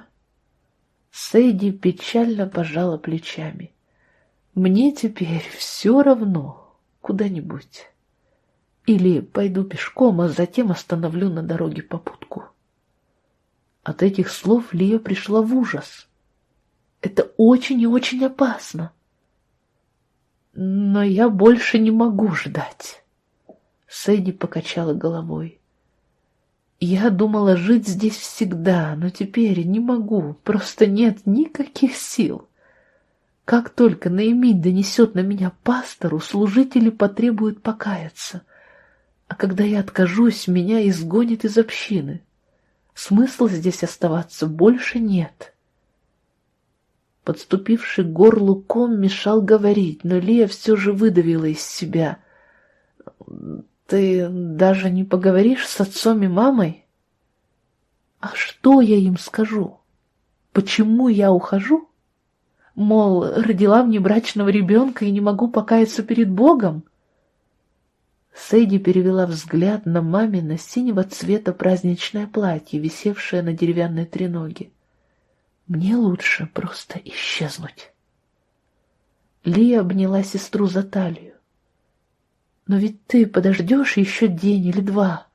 Сейди печально пожала плечами. «Мне теперь все равно, куда-нибудь. Или пойду пешком, а затем остановлю на дороге попутку». От этих слов Лия пришла в ужас. «Это очень и очень опасно. Но я больше не могу ждать». Сэдди покачала головой. «Я думала жить здесь всегда, но теперь не могу, просто нет никаких сил. Как только Наимин донесет на меня пастору, служители потребуют покаяться, а когда я откажусь, меня изгонят из общины. Смысла здесь оставаться больше нет». Подступивший к горлу ком мешал говорить, но Лия все же выдавила из себя — ты даже не поговоришь с отцом и мамой? А что я им скажу? Почему я ухожу? Мол, родила внебрачного ребенка и не могу покаяться перед Богом? Сэйди перевела взгляд на мамино синего цвета праздничное платье, висевшее на деревянной треноге. Мне лучше просто исчезнуть. Лия обняла сестру за талию. Но ведь ты подождешь еще день или два.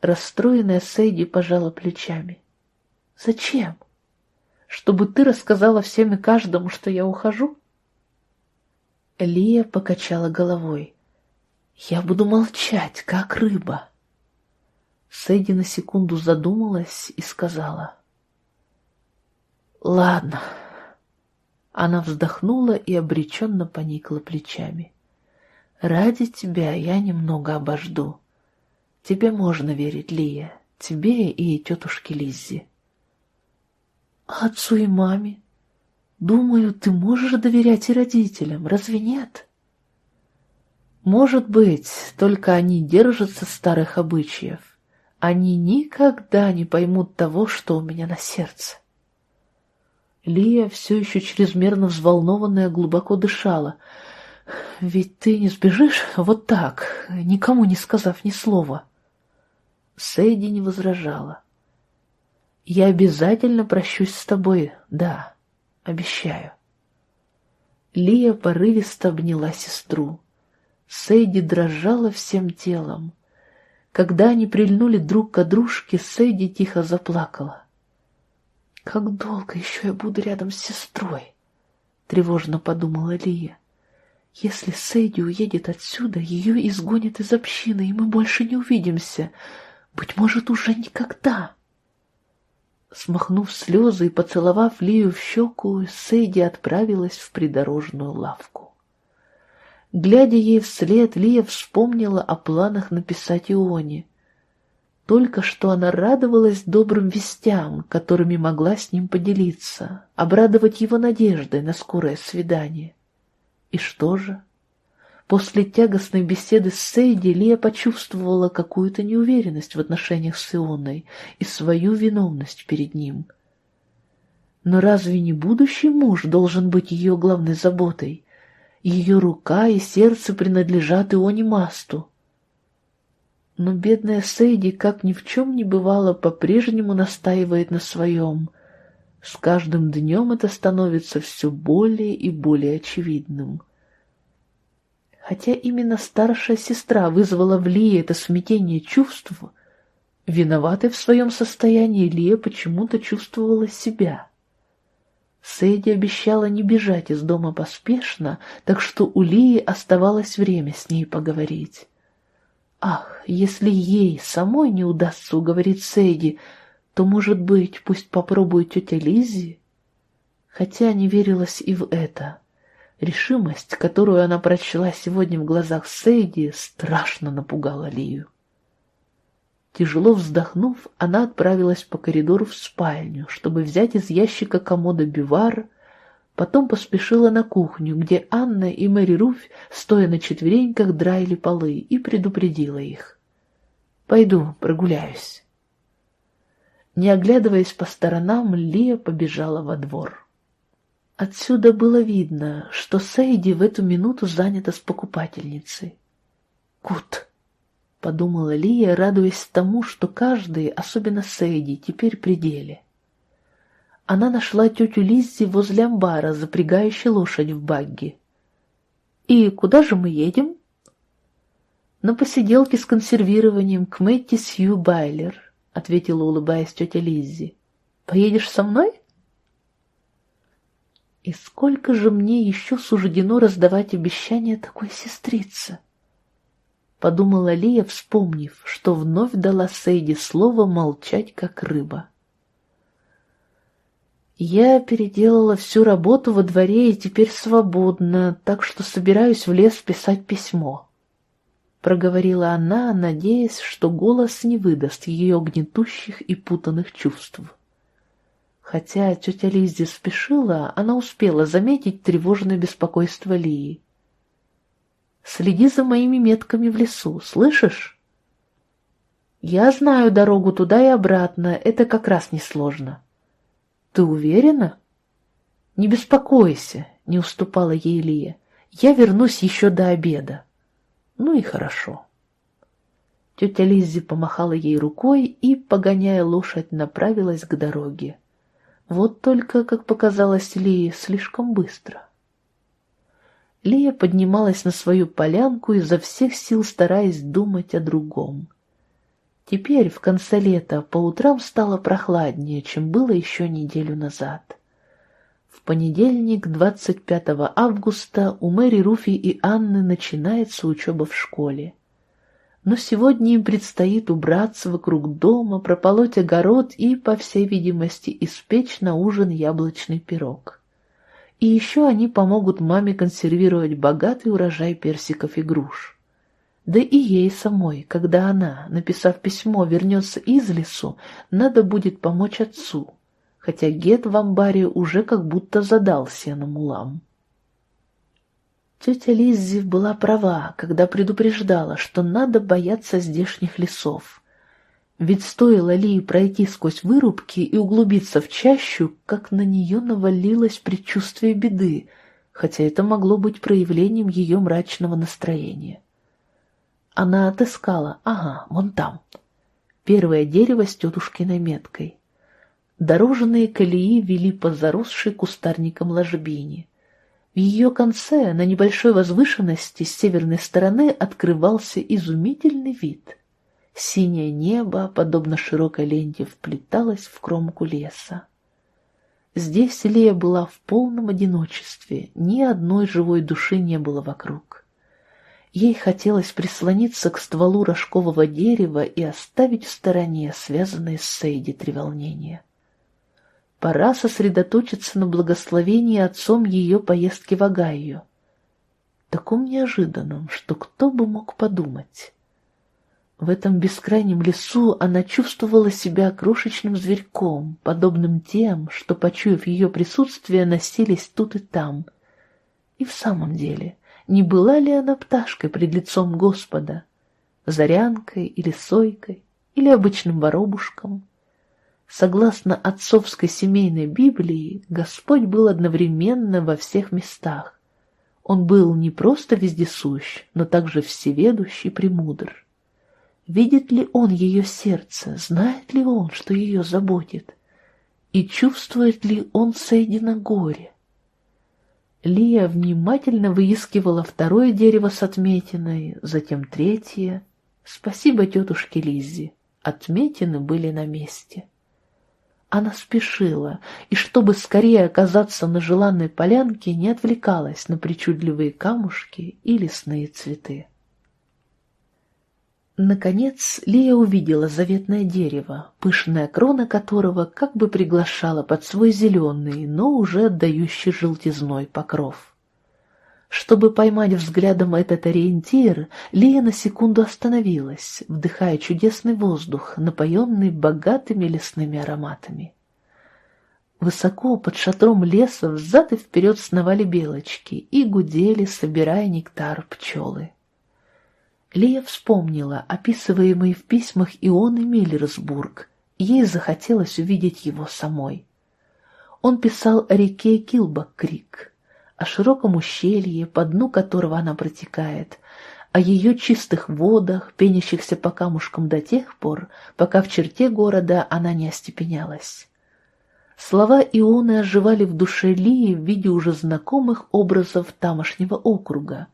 Расстроенная Сейди пожала плечами. Зачем? Чтобы ты рассказала всем и каждому, что я ухожу? Лия покачала головой. Я буду молчать, как рыба. Сэйди на секунду задумалась и сказала. «Ладно». Она вздохнула и обреченно поникла плечами. Ради тебя я немного обожду. Тебе можно верить, Лия, тебе и тетушке Лиззи. Отцу и маме? Думаю, ты можешь доверять и родителям, разве нет? Может быть, только они держатся старых обычаев. Они никогда не поймут того, что у меня на сердце. Лия, все еще чрезмерно взволнованная, глубоко дышала — ведь ты не сбежишь вот так, никому не сказав ни слова. Сэйди не возражала. «Я обязательно прощусь с тобой, да, обещаю». Лия порывисто обняла сестру. Сэйди дрожала всем телом. Когда они прильнули друг к дружке, Сэйди тихо заплакала. «Как долго еще я буду рядом с сестрой?» — тревожно подумала Лия. «Если Сэйди уедет отсюда, ее изгонят из общины, и мы больше не увидимся. Быть может, уже никогда». Смахнув слезы и поцеловав Лию в щеку, Сейди отправилась в придорожную лавку. Глядя ей вслед, Лия вспомнила о планах написать Ионе. Только что она радовалась добрым вестям, которыми могла с ним поделиться, обрадовать его надеждой на скорое свидание. И что же? После тягостной беседы с Сейди Лия почувствовала какую-то неуверенность в отношениях с Ионой и свою виновность перед ним. Но разве не будущий муж должен быть ее главной заботой? Ее рука и сердце принадлежат Ионе Масту. Но бедная Сейди, как ни в чем не бывало, по-прежнему настаивает на своем. С каждым днем это становится все более и более очевидным. Хотя именно старшая сестра вызвала в Лии это смятение чувств, виноватой в своем состоянии Лия почему-то чувствовала себя. Сэдди обещала не бежать из дома поспешно, так что у Лии оставалось время с ней поговорить. Ах, если ей самой не удастся уговорить Сэдди, то, может быть, пусть попробует тетя Лиззи? Хотя не верилось и в это. Решимость, которую она прочла сегодня в глазах Сейди, страшно напугала Лию. Тяжело вздохнув, она отправилась по коридору в спальню, чтобы взять из ящика комода бивар, потом поспешила на кухню, где Анна и Мэри Руфь, стоя на четвереньках, драили полы, и предупредила их. «Пойду прогуляюсь». Не оглядываясь по сторонам, Лия побежала во двор. Отсюда было видно, что Сейди в эту минуту занята с покупательницей. «Кут!» — подумала Лия, радуясь тому, что каждый, особенно Сейди, теперь при деле. Она нашла тетю Лиззи возле амбара, запрягающей лошадь в багги. «И куда же мы едем?» «На посиделке с консервированием к Мэтти Сью Байлер», — ответила, улыбаясь тетя Лиззи. «Поедешь со мной?» И сколько же мне еще суждено раздавать обещания такой сестрице? Подумала Лия, вспомнив, что вновь дала Сейди слово молчать, как рыба. Я переделала всю работу во дворе и теперь свободна, так что собираюсь в лес писать письмо. Проговорила она, надеясь, что голос не выдаст ее гнетущих и путанных чувств. Хотя тетя Лиззи спешила, она успела заметить тревожное беспокойство Лии. «Следи за моими метками в лесу, слышишь?» «Я знаю дорогу туда и обратно, это как раз несложно». «Ты уверена?» «Не беспокойся», — не уступала ей Лия. «Я вернусь еще до обеда». «Ну и хорошо». Тетя Лиззи помахала ей рукой и, погоняя лошадь, направилась к дороге. Вот только, как показалось Лии, слишком быстро. Лия поднималась на свою полянку, изо всех сил стараясь думать о другом. Теперь, в конце лета, по утрам стало прохладнее, чем было еще неделю назад. В понедельник, 25 августа, у Мэри Руфи и Анны начинается учеба в школе но сегодня им предстоит убраться вокруг дома, прополоть огород и, по всей видимости, испечь на ужин яблочный пирог. И еще они помогут маме консервировать богатый урожай персиков и груш. Да и ей самой, когда она, написав письмо, вернется из лесу, надо будет помочь отцу, хотя Гет в амбаре уже как будто задал сеном улам. Тетя Лиззи была права, когда предупреждала, что надо бояться здешних лесов. Ведь стоило Ли пройти сквозь вырубки и углубиться в чащу, как на нее навалилось предчувствие беды, хотя это могло быть проявлением ее мрачного настроения. Она отыскала, ага, вон там. первое дерево с тетушкиной меткой. Дорожные колеи вели по заросшей кустарником ложбине. В ее конце, на небольшой возвышенности с северной стороны, открывался изумительный вид. Синее небо, подобно широкой ленте, вплеталось в кромку леса. Здесь Лея была в полном одиночестве, ни одной живой души не было вокруг. Ей хотелось прислониться к стволу рожкового дерева и оставить в стороне связанные с Сейди треволнения. Пора сосредоточиться на благословении отцом ее поездки в Агаю. Таком неожиданном, что кто бы мог подумать. В этом бескрайнем лесу она чувствовала себя крошечным зверьком, подобным тем, что, почуяв ее присутствие, носились тут и там. И в самом деле, не была ли она пташкой пред лицом Господа, зарянкой или сойкой, или обычным воробушком? Согласно отцовской семейной Библии, Господь был одновременно во всех местах. Он был не просто вездесущ, но также всеведущ и премудр. Видит ли он ее сердце, знает ли он, что ее заботит, и чувствует ли он Сейдина горе? Лия внимательно выискивала второе дерево с отметиной, затем третье. Спасибо тетушке Лиззи, отметины были на месте. Она спешила, и чтобы скорее оказаться на желанной полянке, не отвлекалась на причудливые камушки и лесные цветы. Наконец Лия увидела заветное дерево, пышная крона которого как бы приглашала под свой зеленый, но уже отдающий желтизной покров. Чтобы поймать взглядом этот ориентир, Лия на секунду остановилась, вдыхая чудесный воздух, напоенный богатыми лесными ароматами. Высоко под шатром леса взад и вперед сновали белочки и гудели, собирая нектар пчелы. Лия вспомнила описываемый в письмах Ионы Миллерсбург. Ей захотелось увидеть его самой. Он писал о реке Килбак-Крик, о широком ущелье, по дну которого она протекает, о ее чистых водах, пенящихся по камушкам до тех пор, пока в черте города она не остепенялась. Слова Ионы оживали в душе Лии в виде уже знакомых образов тамошнего округа,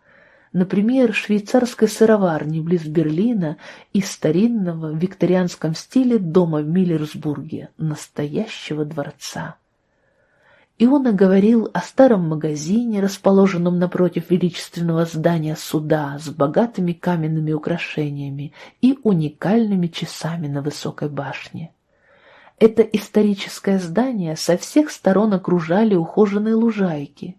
например, швейцарской сыроварни близ Берлина и старинного в викторианском стиле дома в Миллерсбурге, настоящего дворца. Иона говорил о старом магазине, расположенном напротив величественного здания суда с богатыми каменными украшениями и уникальными часами на высокой башне. Это историческое здание со всех сторон окружали ухоженные лужайки,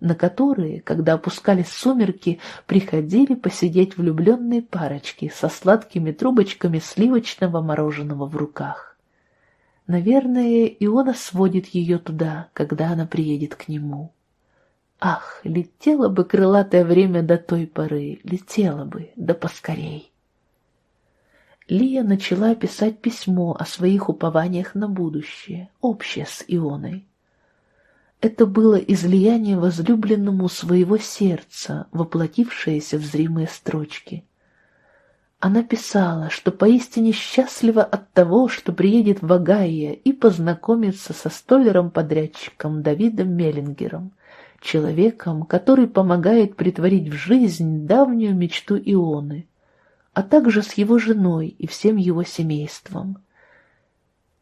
на которые, когда опускались сумерки, приходили посидеть влюбленные парочки со сладкими трубочками сливочного мороженого в руках. Наверное, Иона сводит ее туда, когда она приедет к нему. Ах, летело бы крылатое время до той поры, летело бы, да поскорей. Лия начала писать письмо о своих упованиях на будущее, общее с Ионой. Это было излияние возлюбленному своего сердца, воплотившееся в зримые строчки. Она писала, что поистине счастлива от того, что приедет в Агайя и познакомится со столером-подрядчиком Давидом Меллингером, человеком, который помогает притворить в жизнь давнюю мечту Ионы, а также с его женой и всем его семейством.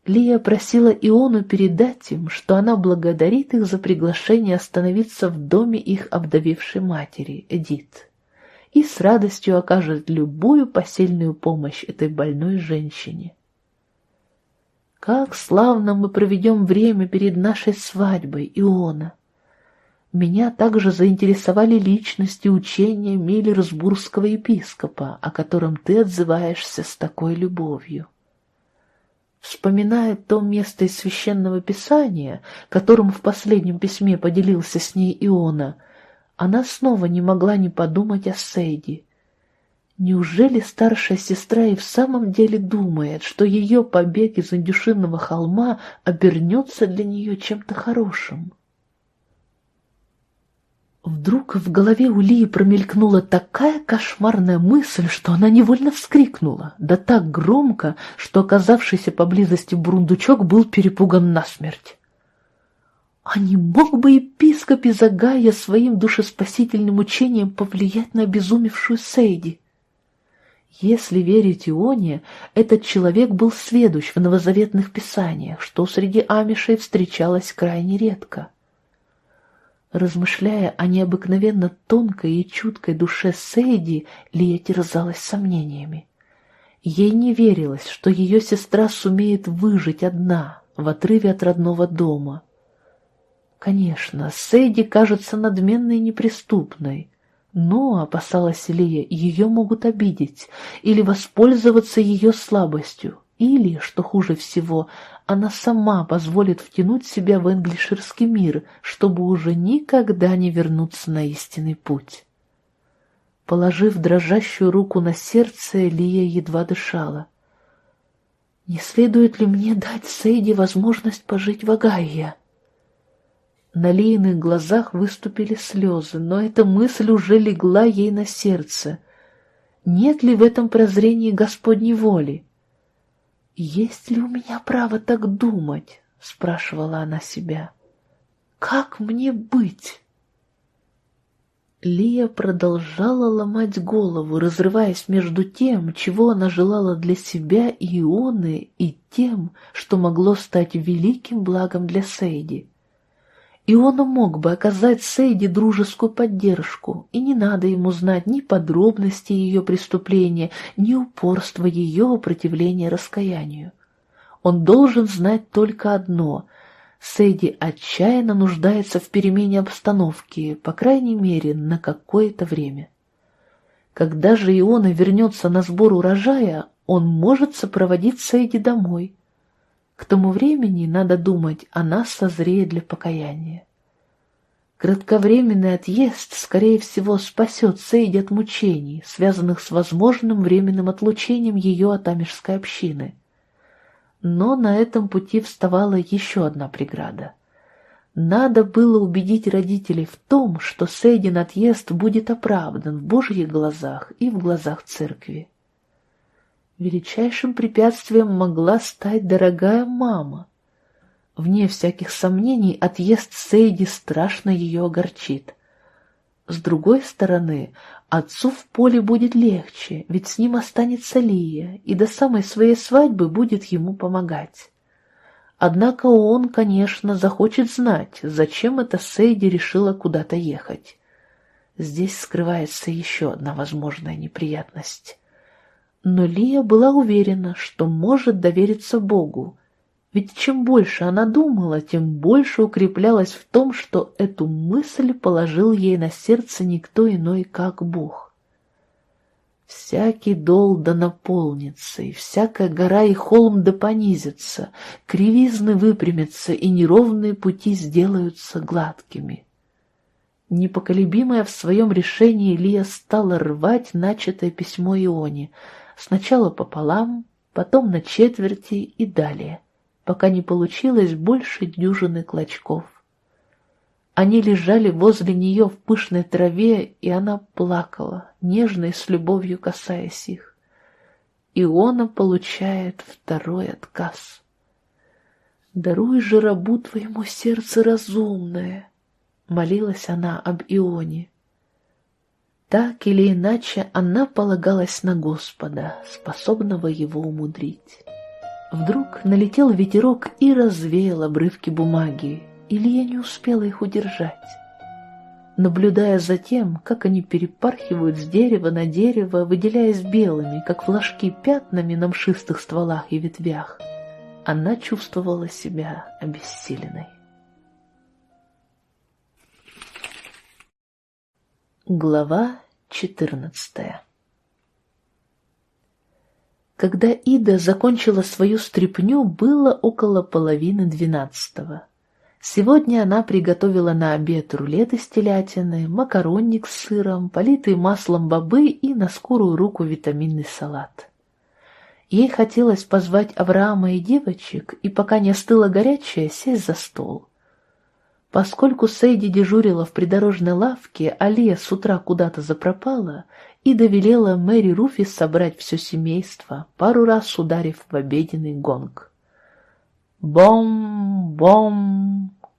Лия просила Иону передать им, что она благодарит их за приглашение остановиться в доме их обдавевшей матери, Эдит, и с радостью окажет любую посильную помощь этой больной женщине. Как славно мы проведем время перед нашей свадьбой, Иона! Меня также заинтересовали личности учения Миллерсбургского епископа, о котором ты отзываешься с такой любовью. Вспоминая то место из священного писания, которым в последнем письме поделился с ней Иона, она снова не могла не подумать о Сейди. Неужели старшая сестра и в самом деле думает, что ее побег из Индюшинного холма обернется для нее чем-то хорошим? Вдруг в голове у Лии промелькнула такая кошмарная мысль, что она невольно вскрикнула, да так громко, что оказавшийся поблизости бурундучок был перепуган насмерть. А не мог бы епископ Изагая своим душеспасительным учением повлиять на обезумевшую Сейди? Если верить Ионе, этот человек был сведущ в новозаветных писаниях, что среди амишей встречалось крайне редко. Размышляя о необыкновенно тонкой и чуткой душе Сейди, Лия терзалась сомнениями. Ей не верилось, что ее сестра сумеет выжить одна, в отрыве от родного дома. Конечно, Сейди кажется надменной и неприступной, но, опасалась Лия, ее могут обидеть или воспользоваться ее слабостью, или, что хуже всего, она сама позволит втянуть себя в энглишерский мир, чтобы уже никогда не вернуться на истинный путь. Положив дрожащую руку на сердце, Лия едва дышала. «Не следует ли мне дать Сейди возможность пожить в Агайе?» На Лииных глазах выступили слезы, но эта мысль уже легла ей на сердце. Нет ли в этом прозрении Господней воли? «Есть ли у меня право так думать?» — спрашивала она себя. «Как мне быть?» Лия продолжала ломать голову, разрываясь между тем, чего она желала для себя и Ионы, и тем, что могло стать великим благом для Сейди. И он мог бы оказать Сейди дружескую поддержку, и не надо ему знать ни подробностей ее преступления, ни упорства ее противления раскаянию. Он должен знать только одно — Сейди отчаянно нуждается в перемене обстановки, по крайней мере, на какое-то время. Когда же Иона вернется на сбор урожая, он может сопроводить Сейди домой, к тому времени, надо думать, она созреет для покаяния. Кратковременный отъезд, скорее всего, спасет Сейди от мучений, связанных с возможным временным отлучением ее от амежской общины. Но на этом пути вставала еще одна преграда. Надо было убедить родителей в том, что Сейдин отъезд будет оправдан в Божьих глазах и в глазах церкви. Величайшим препятствием могла стать дорогая мама. Вне всяких сомнений, отъезд Сейди страшно ее огорчит. С другой стороны, отцу в поле будет легче, ведь с ним останется Лия, и до самой своей свадьбы будет ему помогать. Однако он, конечно, захочет знать, зачем эта Сейди решила куда-то ехать. Здесь скрывается еще одна возможная неприятность. Но Лия была уверена, что может довериться Богу, ведь чем больше она думала, тем больше укреплялась в том, что эту мысль положил ей на сердце никто иной, как Бог. Всякий дол да наполнится, и всякая гора и холм да понизится, кривизны выпрямятся, и неровные пути сделаются гладкими. Непоколебимая в своем решении, Лия стала рвать начатое письмо Ионе — сначала пополам, потом на четверти и далее, пока не получилось больше дюжины клочков. Они лежали возле нее в пышной траве, и она плакала, нежно и с любовью касаясь их. Иона получает второй отказ. «Даруй же рабу твоему сердце разумное», — молилась она об Ионе. Так или иначе, она полагалась на Господа, способного его умудрить. Вдруг налетел ветерок и развеял обрывки бумаги, Илья не успела их удержать. Наблюдая за тем, как они перепархивают с дерева на дерево, выделяясь белыми, как флажки пятнами на мшистых стволах и ветвях, она чувствовала себя обессиленной. Глава четырнадцатая Когда Ида закончила свою стряпню, было около половины двенадцатого. Сегодня она приготовила на обед рулет из телятины, макаронник с сыром, политый маслом бобы и на скорую руку витаминный салат. Ей хотелось позвать Авраама и девочек, и пока не остыло горячее, сесть за стол. Поскольку Сейди дежурила в придорожной лавке, а Лия с утра куда-то запропала, и довелела Мэри Руфис собрать все семейство, пару раз ударив в обеденный гонг. Бом-бом!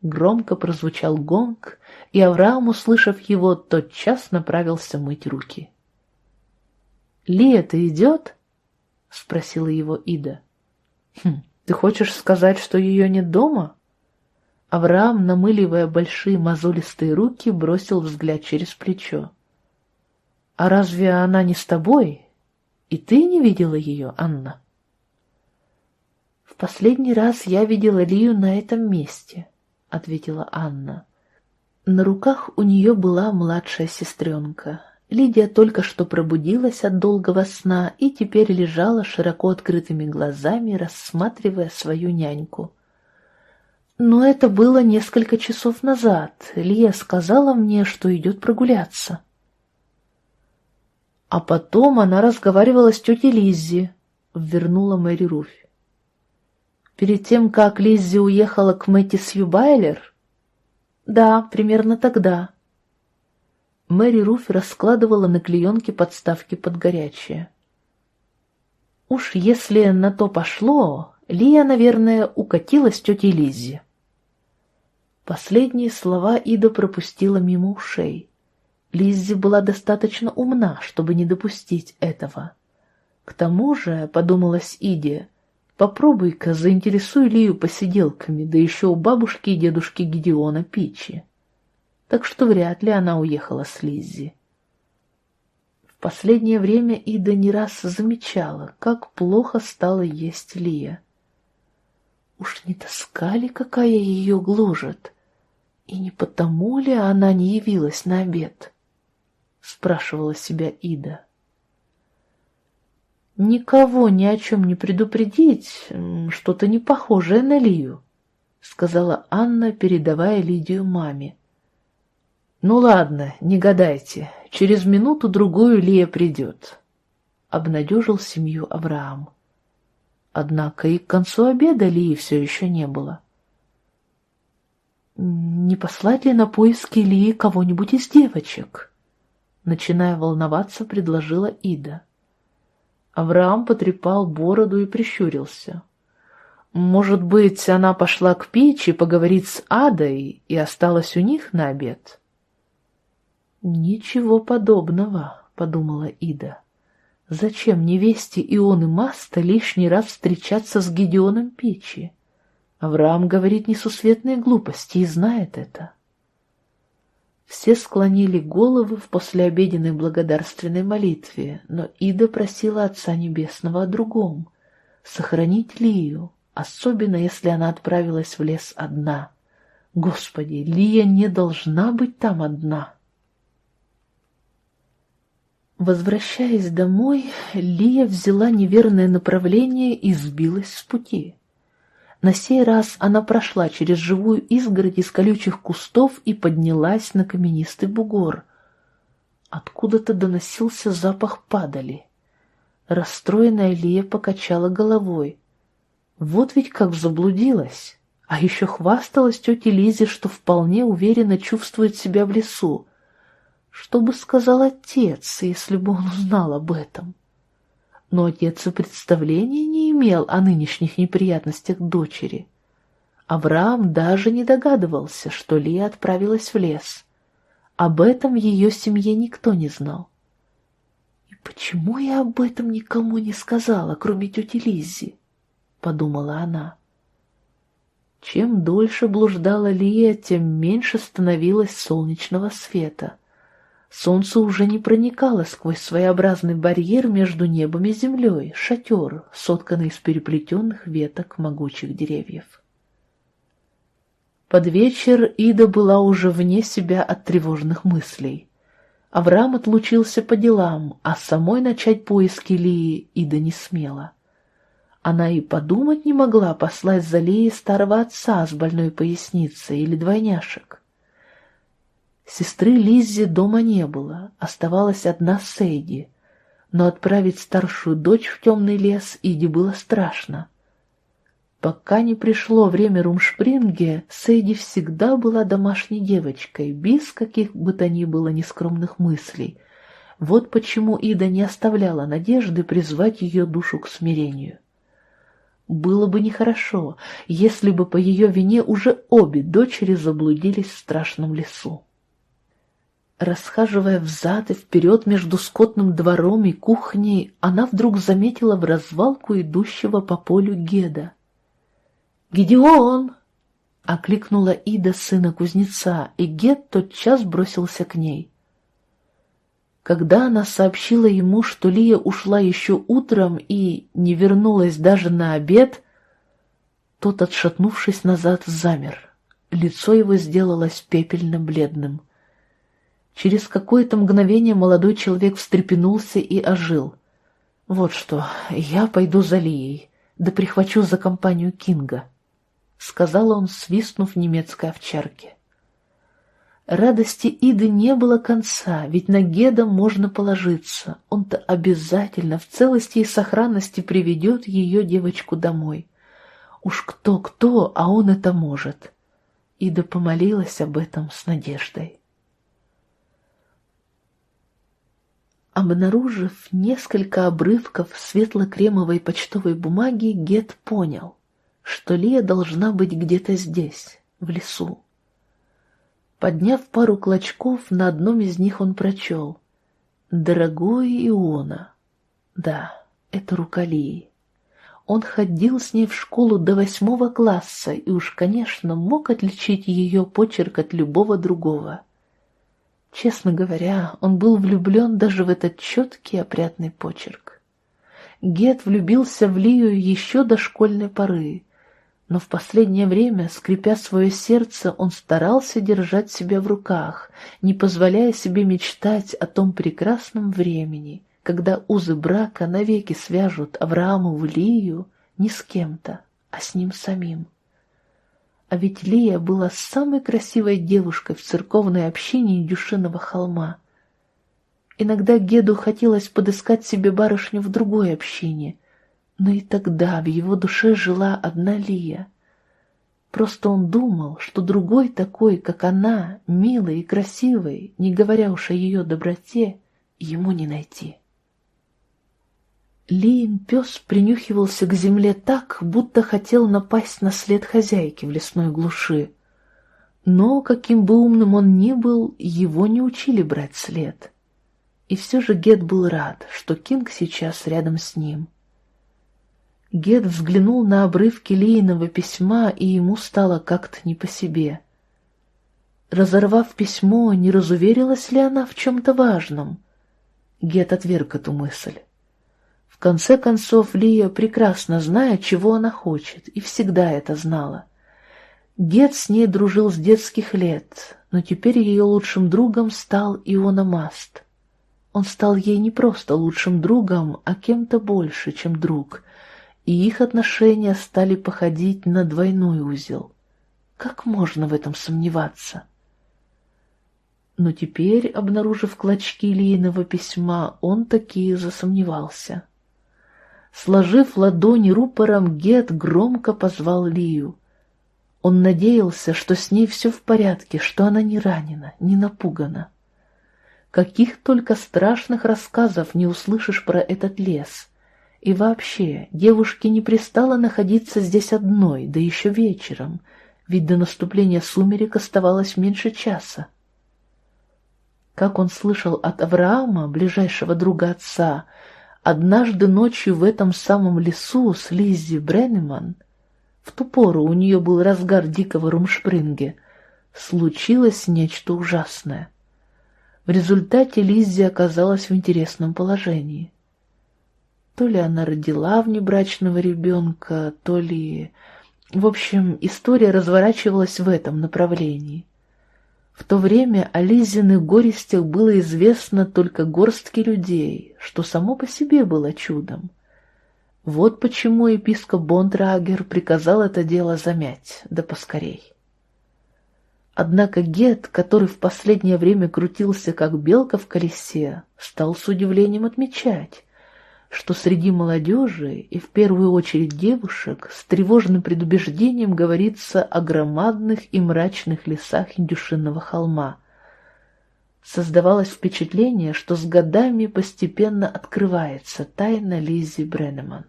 Громко прозвучал гонг, и Авраам, услышав его, тотчас направился мыть руки. «Лия-то идет?» — спросила его Ида. «Хм, ты хочешь сказать, что ее нет дома?» Авраам, намыливая большие мозолистые руки, бросил взгляд через плечо. «А разве она не с тобой? И ты не видела ее, Анна?» «В последний раз я видела Лию на этом месте», — ответила Анна. На руках у нее была младшая сестренка. Лидия только что пробудилась от долгого сна и теперь лежала широко открытыми глазами, рассматривая свою няньку. Но это было несколько часов назад. Лия сказала мне, что идет прогуляться. А потом она разговаривала с тетей Лиззи, вернула Мэри Руфь. Перед тем, как Лиззи уехала к Мэтти Сьюбайлер? Да, примерно тогда. Мэри Руфь раскладывала на клеенке подставки под горячее. Уж если на то пошло, Лия, наверное, укатила с тетей Лиззи. Последние слова Ида пропустила мимо ушей. Лиззи была достаточно умна, чтобы не допустить этого. К тому же, подумалась Иде, попробуй-ка заинтересуй Лию посиделками, да еще у бабушки и дедушки Гедеона Пичи. Так что вряд ли она уехала с Лиззи. В последнее время Ида не раз замечала, как плохо стала есть Лия. Уж не тоска какая ее гложет? И не потому ли она не явилась на обед? Спрашивала себя Ида. Никого ни о чем не предупредить, что-то не похожее на Лию, сказала Анна, передавая Лидию маме. Ну ладно, не гадайте, через минуту-другую Лия придет, обнадежил семью Авраам. Однако и к концу обеда Лии все еще не было. — не послать ли на поиски Ильи кого-нибудь из девочек? Начиная волноваться, предложила Ида. Авраам потрепал бороду и прищурился. Может быть, она пошла к печи поговорить с Адой и осталась у них на обед? Ничего подобного, подумала Ида. Зачем невесте Ион и Маста лишний раз встречаться с Гедеоном Печи? Авраам говорит несусветные глупости и знает это. Все склонили головы в послеобеденной благодарственной молитве, но Ида просила Отца Небесного о другом — сохранить Лию, особенно если она отправилась в лес одна. Господи, Лия не должна быть там одна. Возвращаясь домой, Лия взяла неверное направление и сбилась с пути. На сей раз она прошла через живую изгородь из колючих кустов и поднялась на каменистый бугор. Откуда-то доносился запах падали. Расстроенная Лия покачала головой. Вот ведь как заблудилась. А еще хвасталась тете Лизе, что вполне уверенно чувствует себя в лесу. Что бы сказал отец, если бы он узнал об этом? Но отец и представления не имел о нынешних неприятностях дочери. Авраам даже не догадывался, что Лия отправилась в лес. Об этом в ее семье никто не знал. «И почему я об этом никому не сказала, кроме тети Лиззи?» — подумала она. Чем дольше блуждала Лия, тем меньше становилось солнечного света — Солнце уже не проникало сквозь своеобразный барьер между небом и землей, шатер, сотканный из переплетенных веток могучих деревьев. Под вечер Ида была уже вне себя от тревожных мыслей. Авраам отлучился по делам, а самой начать поиски Лии Ида не смела. Она и подумать не могла послать за Лией старого отца с больной поясницей или двойняшек. Сестры Лиззи дома не было, оставалась одна Сейди, но отправить старшую дочь в темный лес Иди было страшно. Пока не пришло время Румшпринге, Сейди всегда была домашней девочкой, без каких бы то ни было нескромных мыслей. Вот почему Ида не оставляла надежды призвать ее душу к смирению. Было бы нехорошо, если бы по ее вине уже обе дочери заблудились в страшном лесу. Расхаживая взад и вперед между скотным двором и кухней, она вдруг заметила в развалку идущего по полю Геда. «Гедеон!» — окликнула Ида сына кузнеца, и Гед тотчас бросился к ней. Когда она сообщила ему, что Лия ушла еще утром и не вернулась даже на обед, тот, отшатнувшись назад, замер. Лицо его сделалось пепельно-бледным. Через какое-то мгновение молодой человек встрепенулся и ожил. «Вот что, я пойду за Лией, да прихвачу за компанию Кинга», — сказал он, свистнув немецкой овчарке. Радости Иды не было конца, ведь на Геда можно положиться. Он-то обязательно в целости и сохранности приведет ее девочку домой. Уж кто-кто, а он это может. Ида помолилась об этом с надеждой. Обнаружив несколько обрывков светло-кремовой почтовой бумаги, Гет понял, что Лия должна быть где-то здесь, в лесу. Подняв пару клочков, на одном из них он прочел «Дорогой Иона». Да, это Рукалии. Он ходил с ней в школу до восьмого класса и уж, конечно, мог отличить ее почерк от любого другого. Честно говоря, он был влюблен даже в этот четкий опрятный почерк. Гет влюбился в Лию еще до школьной поры, но в последнее время, скрипя свое сердце, он старался держать себя в руках, не позволяя себе мечтать о том прекрасном времени, когда узы брака навеки свяжут Авраамову Лию не с кем-то, а с ним самим. А ведь Лия была самой красивой девушкой в церковной общине Дюшиного холма. Иногда Геду хотелось подыскать себе барышню в другой общине — но и тогда в его душе жила одна Лия. Просто он думал, что другой такой, как она, милой и красивой, не говоря уж о ее доброте, ему не найти. Лиин пес принюхивался к земле так, будто хотел напасть на след хозяйки в лесной глуши. Но, каким бы умным он ни был, его не учили брать след. И все же Гет был рад, что Кинг сейчас рядом с ним — Гет взглянул на обрывки Лейного письма, и ему стало как-то не по себе. Разорвав письмо, не разуверилась ли она в чем-то важном? Гет отверг эту мысль. В конце концов, Лия прекрасно знает, чего она хочет, и всегда это знала. Гет с ней дружил с детских лет, но теперь ее лучшим другом стал Иона Маст. Он стал ей не просто лучшим другом, а кем-то больше, чем друг — и их отношения стали походить на двойной узел. Как можно в этом сомневаться? Но теперь, обнаружив клочки Лейного письма, он таки засомневался. Сложив ладони рупором, Гет громко позвал Лию. Он надеялся, что с ней все в порядке, что она не ранена, не напугана. Каких только страшных рассказов не услышишь про этот лес. И вообще, девушке не пристало находиться здесь одной, да еще вечером, ведь до наступления сумерек оставалось меньше часа. Как он слышал от Авраама, ближайшего друга отца, однажды ночью в этом самом лесу с Лиззи Бреннеман, в ту пору у нее был разгар дикого румшпринге, случилось нечто ужасное. В результате Лиззи оказалась в интересном положении — то ли она родила внебрачного ребенка, то ли... В общем, история разворачивалась в этом направлении. В то время о Лизиных горестях было известно только горстке людей, что само по себе было чудом. Вот почему епископ Бондрагер приказал это дело замять, да поскорей. Однако Гет, который в последнее время крутился как белка в колесе, стал с удивлением отмечать, что среди молодежи, и в первую очередь девушек, с тревожным предубеждением говорится о громадных и мрачных лесах Индюшинного холма. Создавалось впечатление, что с годами постепенно открывается тайна Лизи Бреннеман.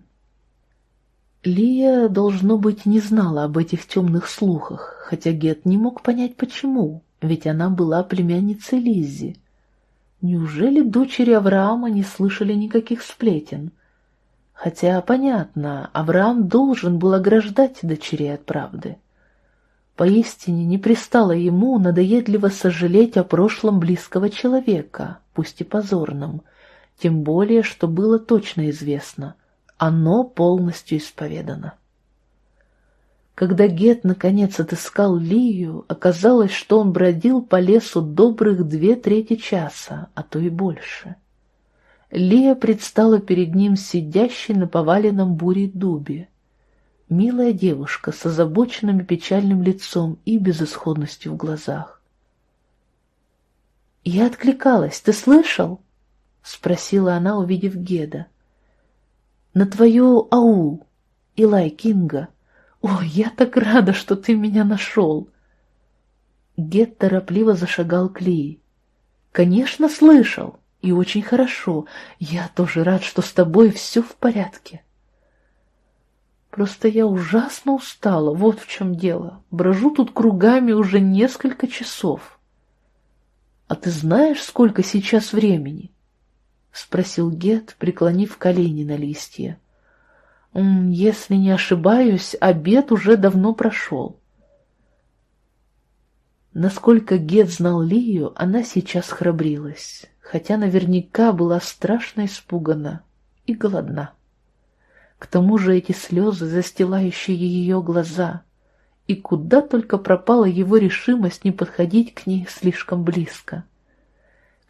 Лия, должно быть, не знала об этих темных слухах, хотя Гет не мог понять почему, ведь она была племянницей Лизи. Неужели дочери Авраама не слышали никаких сплетен? Хотя, понятно, Авраам должен был ограждать дочерей от правды. Поистине не пристало ему надоедливо сожалеть о прошлом близкого человека, пусть и позорном, тем более, что было точно известно оно полностью исповедано. Когда Гет наконец отыскал Лию, оказалось, что он бродил по лесу добрых две трети часа, а то и больше. Лия предстала перед ним сидящей на поваленном буре дубе. Милая девушка с озабоченным и печальным лицом и безысходностью в глазах. «Я откликалась, ты слышал?» — спросила она, увидев Геда на твою аул, Илай Кинга. О, я так рада, что ты меня нашел!» Гет торопливо зашагал к Лии. «Конечно, слышал, и очень хорошо. Я тоже рад, что с тобой все в порядке». Просто я ужасно устала, вот в чем дело. Брожу тут кругами уже несколько часов. А ты знаешь, сколько сейчас времени? — спросил Гет, преклонив колени на листья. «Если не ошибаюсь, обед уже давно прошел». Насколько Гет знал Лию, она сейчас храбрилась, хотя наверняка была страшно испугана и голодна. К тому же эти слезы, застилающие ее глаза, и куда только пропала его решимость не подходить к ней слишком близко.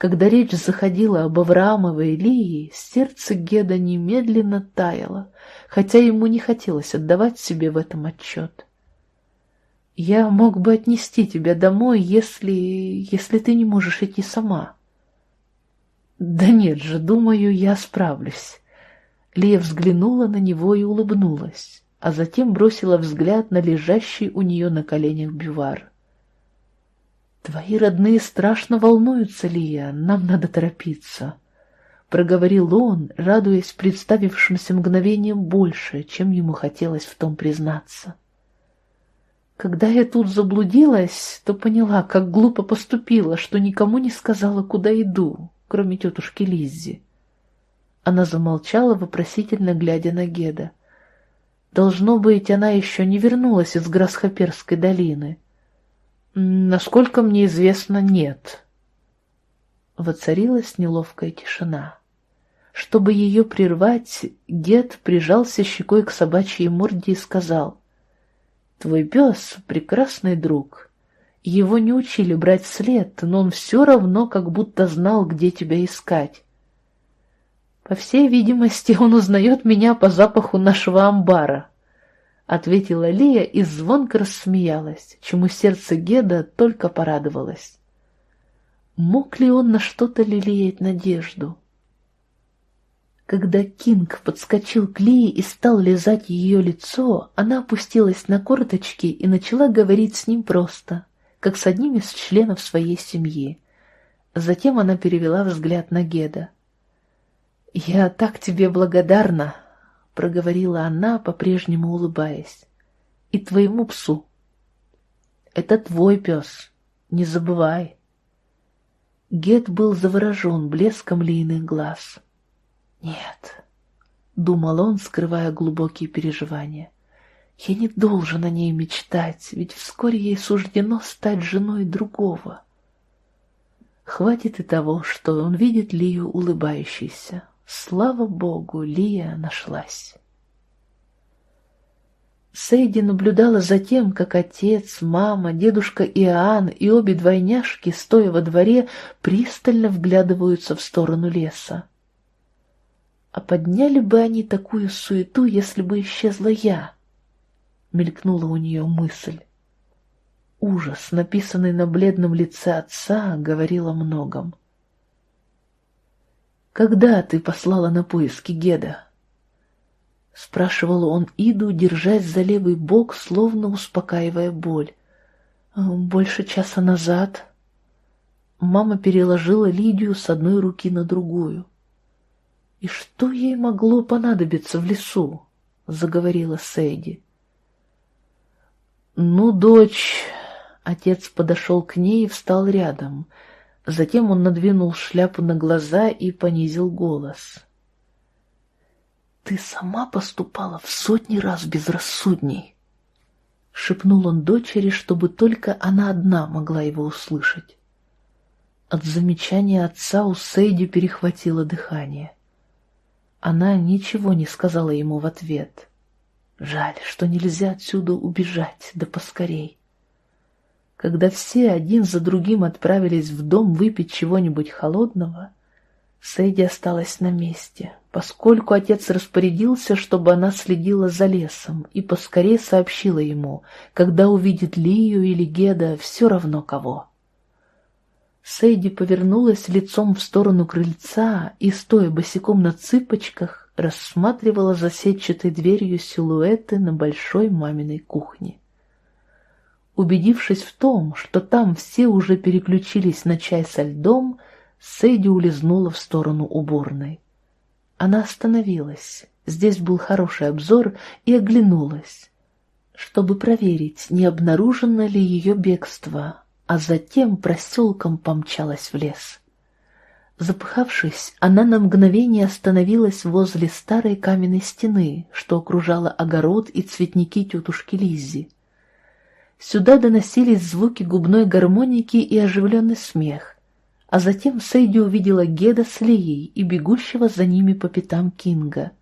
Когда речь заходила об Авраамовой Лии, сердце Геда немедленно таяло, хотя ему не хотелось отдавать себе в этом отчет. «Я мог бы отнести тебя домой, если... если ты не можешь идти сама». «Да нет же, думаю, я справлюсь». Лия взглянула на него и улыбнулась, а затем бросила взгляд на лежащий у нее на коленях бювар. «Твои родные страшно волнуются, Лия, нам надо торопиться», — проговорил он, радуясь представившимся мгновением больше, чем ему хотелось в том признаться. Когда я тут заблудилась, то поняла, как глупо поступила, что никому не сказала, куда иду, кроме тетушки Лиззи. Она замолчала, вопросительно глядя на Геда. Должно быть, она еще не вернулась из Грасхоперской долины. Насколько мне известно, нет. Воцарилась неловкая тишина. Чтобы ее прервать, дед прижался щекой к собачьей морде и сказал, «Твой пес — прекрасный друг. Его не учили брать след, но он все равно как будто знал, где тебя искать. По всей видимости, он узнает меня по запаху нашего амбара ответила Лия и звонко рассмеялась, чему сердце Геда только порадовалось. Мог ли он на что-то лелеять надежду? Когда Кинг подскочил к Лии и стал лизать ее лицо, она опустилась на корточки и начала говорить с ним просто, как с одним из членов своей семьи. Затем она перевела взгляд на Геда. «Я так тебе благодарна», — проговорила она, по-прежнему улыбаясь. — И твоему псу. — Это твой пес, не забывай. Гет был заворожен блеском лийных глаз. — Нет, — думал он, скрывая глубокие переживания, — я не должен о ней мечтать, ведь вскоре ей суждено стать женой другого. Хватит и того, что он видит Лию улыбающейся, Слава богу, Лия нашлась. Сейди наблюдала за тем, как отец, мама, дедушка Иоанн и обе двойняшки, стоя во дворе, пристально вглядываются в сторону леса. А подняли бы они такую суету, если бы исчезла я? Мелькнула у нее мысль. Ужас, написанный на бледном лице отца, говорил о многом. Когда ты послала на поиски Геда?» Спрашивал он Иду, держась за левый бок, словно успокаивая боль. «Больше часа назад». Мама переложила Лидию с одной руки на другую. «И что ей могло понадобиться в лесу?» — заговорила Сейди. «Ну, дочь...» Отец подошел к ней и встал рядом. Затем он надвинул шляпу на глаза и понизил голос. «Ты сама поступала в сотни раз безрассудней!» Шепнул он дочери, чтобы только она одна могла его услышать. От замечания отца у Сейди перехватило дыхание. Она ничего не сказала ему в ответ. Жаль, что нельзя отсюда убежать, да поскорей. Когда все один за другим отправились в дом выпить чего-нибудь холодного, Сэйди осталась на месте, поскольку отец распорядился, чтобы она следила за лесом и поскорее сообщила ему, когда увидит Лию или Геда, все равно кого. Сейди повернулась лицом в сторону крыльца и, стоя босиком на цыпочках, рассматривала за сетчатой дверью силуэты на большой маминой кухне. Убедившись в том, что там все уже переключились на чай со льдом, Сейди улизнула в сторону уборной. Она остановилась, здесь был хороший обзор, и оглянулась, чтобы проверить, не обнаружено ли ее бегство, а затем проселком помчалась в лес. Запыхавшись, она на мгновение остановилась возле старой каменной стены, что окружала огород и цветники тетушки Лиззи. Сюда доносились звуки губной гармоники и оживленный смех, а затем Сейди увидела Геда с Лией и бегущего за ними по пятам Кинга.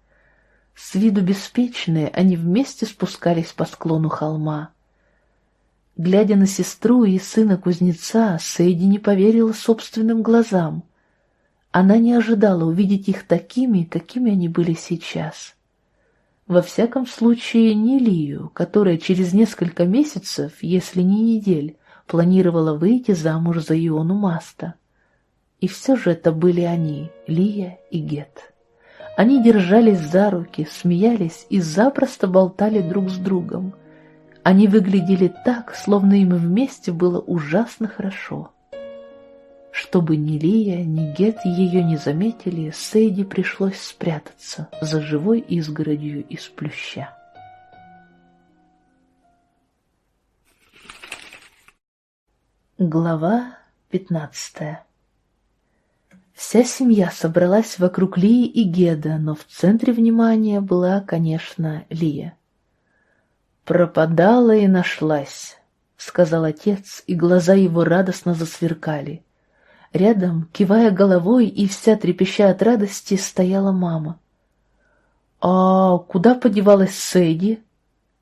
С виду беспечные они вместе спускались по склону холма. Глядя на сестру и сына кузнеца, Сейди не поверила собственным глазам. Она не ожидала увидеть их такими, какими они были сейчас. Во всяком случае, не Лию, которая через несколько месяцев, если не недель, планировала выйти замуж за Иону Маста. И все же это были они, Лия и Гет. Они держались за руки, смеялись и запросто болтали друг с другом. Они выглядели так, словно им вместе было ужасно хорошо. Чтобы ни Лия, ни Гет ее не заметили, Сейди пришлось спрятаться за живой изгородью из плюща. Глава пятнадцатая Вся семья собралась вокруг Лии и Геда, но в центре внимания была, конечно, Лия. «Пропадала и нашлась», — сказал отец, и глаза его радостно засверкали. Рядом, кивая головой и вся трепеща от радости, стояла мама. «А куда подевалась Сэйди?»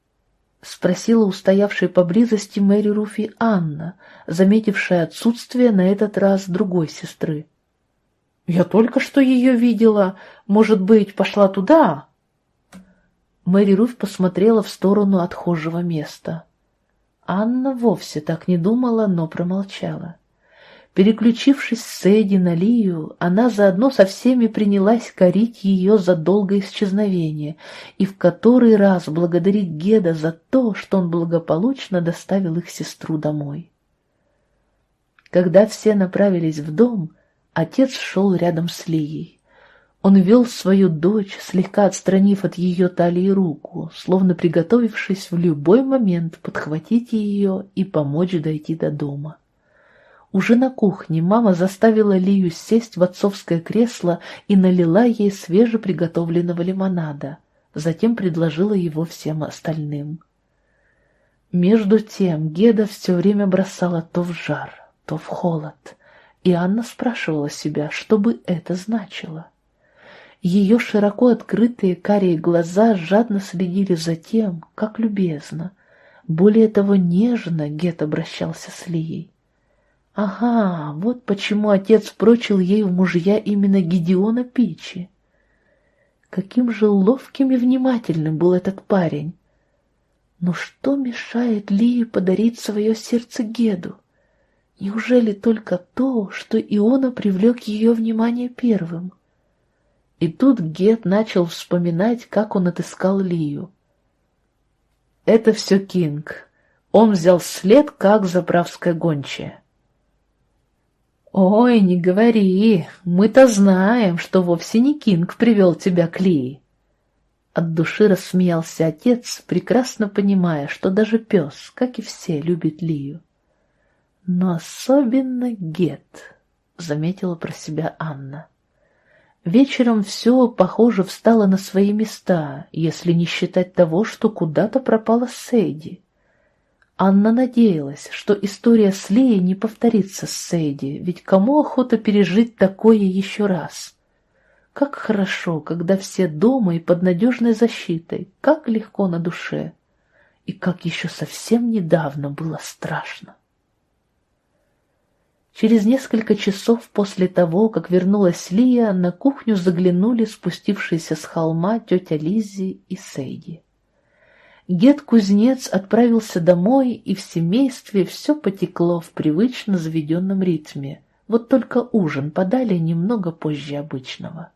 — спросила устоявшая поблизости Мэри Руфи Анна, заметившая отсутствие на этот раз другой сестры. «Я только что ее видела. Может быть, пошла туда?» Мэри Руф посмотрела в сторону отхожего места. Анна вовсе так не думала, но промолчала. Переключившись с Эдди на Лию, она заодно со всеми принялась корить ее за долгое исчезновение и в который раз благодарить Геда за то, что он благополучно доставил их сестру домой. Когда все направились в дом, отец шел рядом с Лией. Он вел свою дочь, слегка отстранив от ее талии руку, словно приготовившись в любой момент подхватить ее и помочь дойти до дома. Уже на кухне мама заставила Лию сесть в отцовское кресло и налила ей свежеприготовленного лимонада, затем предложила его всем остальным. Между тем Геда все время бросала то в жар, то в холод, и Анна спрашивала себя, что бы это значило. Ее широко открытые карие глаза жадно следили за тем, как любезно, более того нежно Гет обращался с Лией. Ага, вот почему отец прочил ей в мужья именно Гедеона Пичи. Каким же ловким и внимательным был этот парень. Но что мешает Лии подарить свое сердце Геду? Неужели только то, что Иона привлек ее внимание первым? И тут Гет начал вспоминать, как он отыскал Лию. Это все Кинг. Он взял след, как заправская гончая. «Ой, не говори, мы-то знаем, что вовсе не Кинг привел тебя к Лии». От души рассмеялся отец, прекрасно понимая, что даже пес, как и все, любит Лию. Но особенно Гет, заметила про себя Анна. Вечером все, похоже, встало на свои места, если не считать того, что куда-то пропала Сейди. Анна надеялась, что история с Лией не повторится с Сейди, ведь кому охота пережить такое еще раз? Как хорошо, когда все дома и под надежной защитой, как легко на душе. И как еще совсем недавно было страшно. Через несколько часов после того, как вернулась Лия, на кухню заглянули спустившиеся с холма тетя Лиззи и Сейди. Гет-кузнец отправился домой, и в семействе все потекло в привычно заведенном ритме, вот только ужин подали немного позже обычного.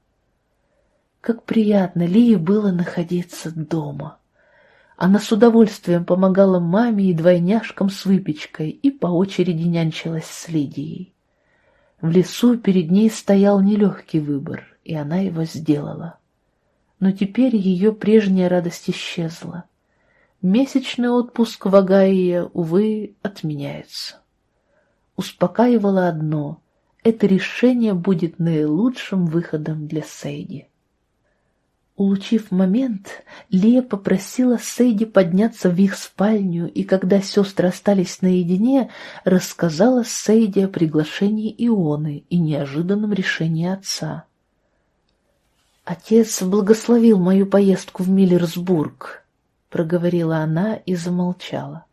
Как приятно Лии было находиться дома. Она с удовольствием помогала маме и двойняшкам с выпечкой и по очереди нянчилась с Лидией. В лесу перед ней стоял нелегкий выбор, и она его сделала. Но теперь ее прежняя радость исчезла. Месячный отпуск в Агае, увы, отменяется. Успокаивало одно — это решение будет наилучшим выходом для Сейди. Улучив момент, Лия попросила Сейди подняться в их спальню, и когда сестры остались наедине, рассказала Сейди о приглашении Ионы и неожиданном решении отца. «Отец благословил мою поездку в Миллерсбург», — проговорила она и замолчала.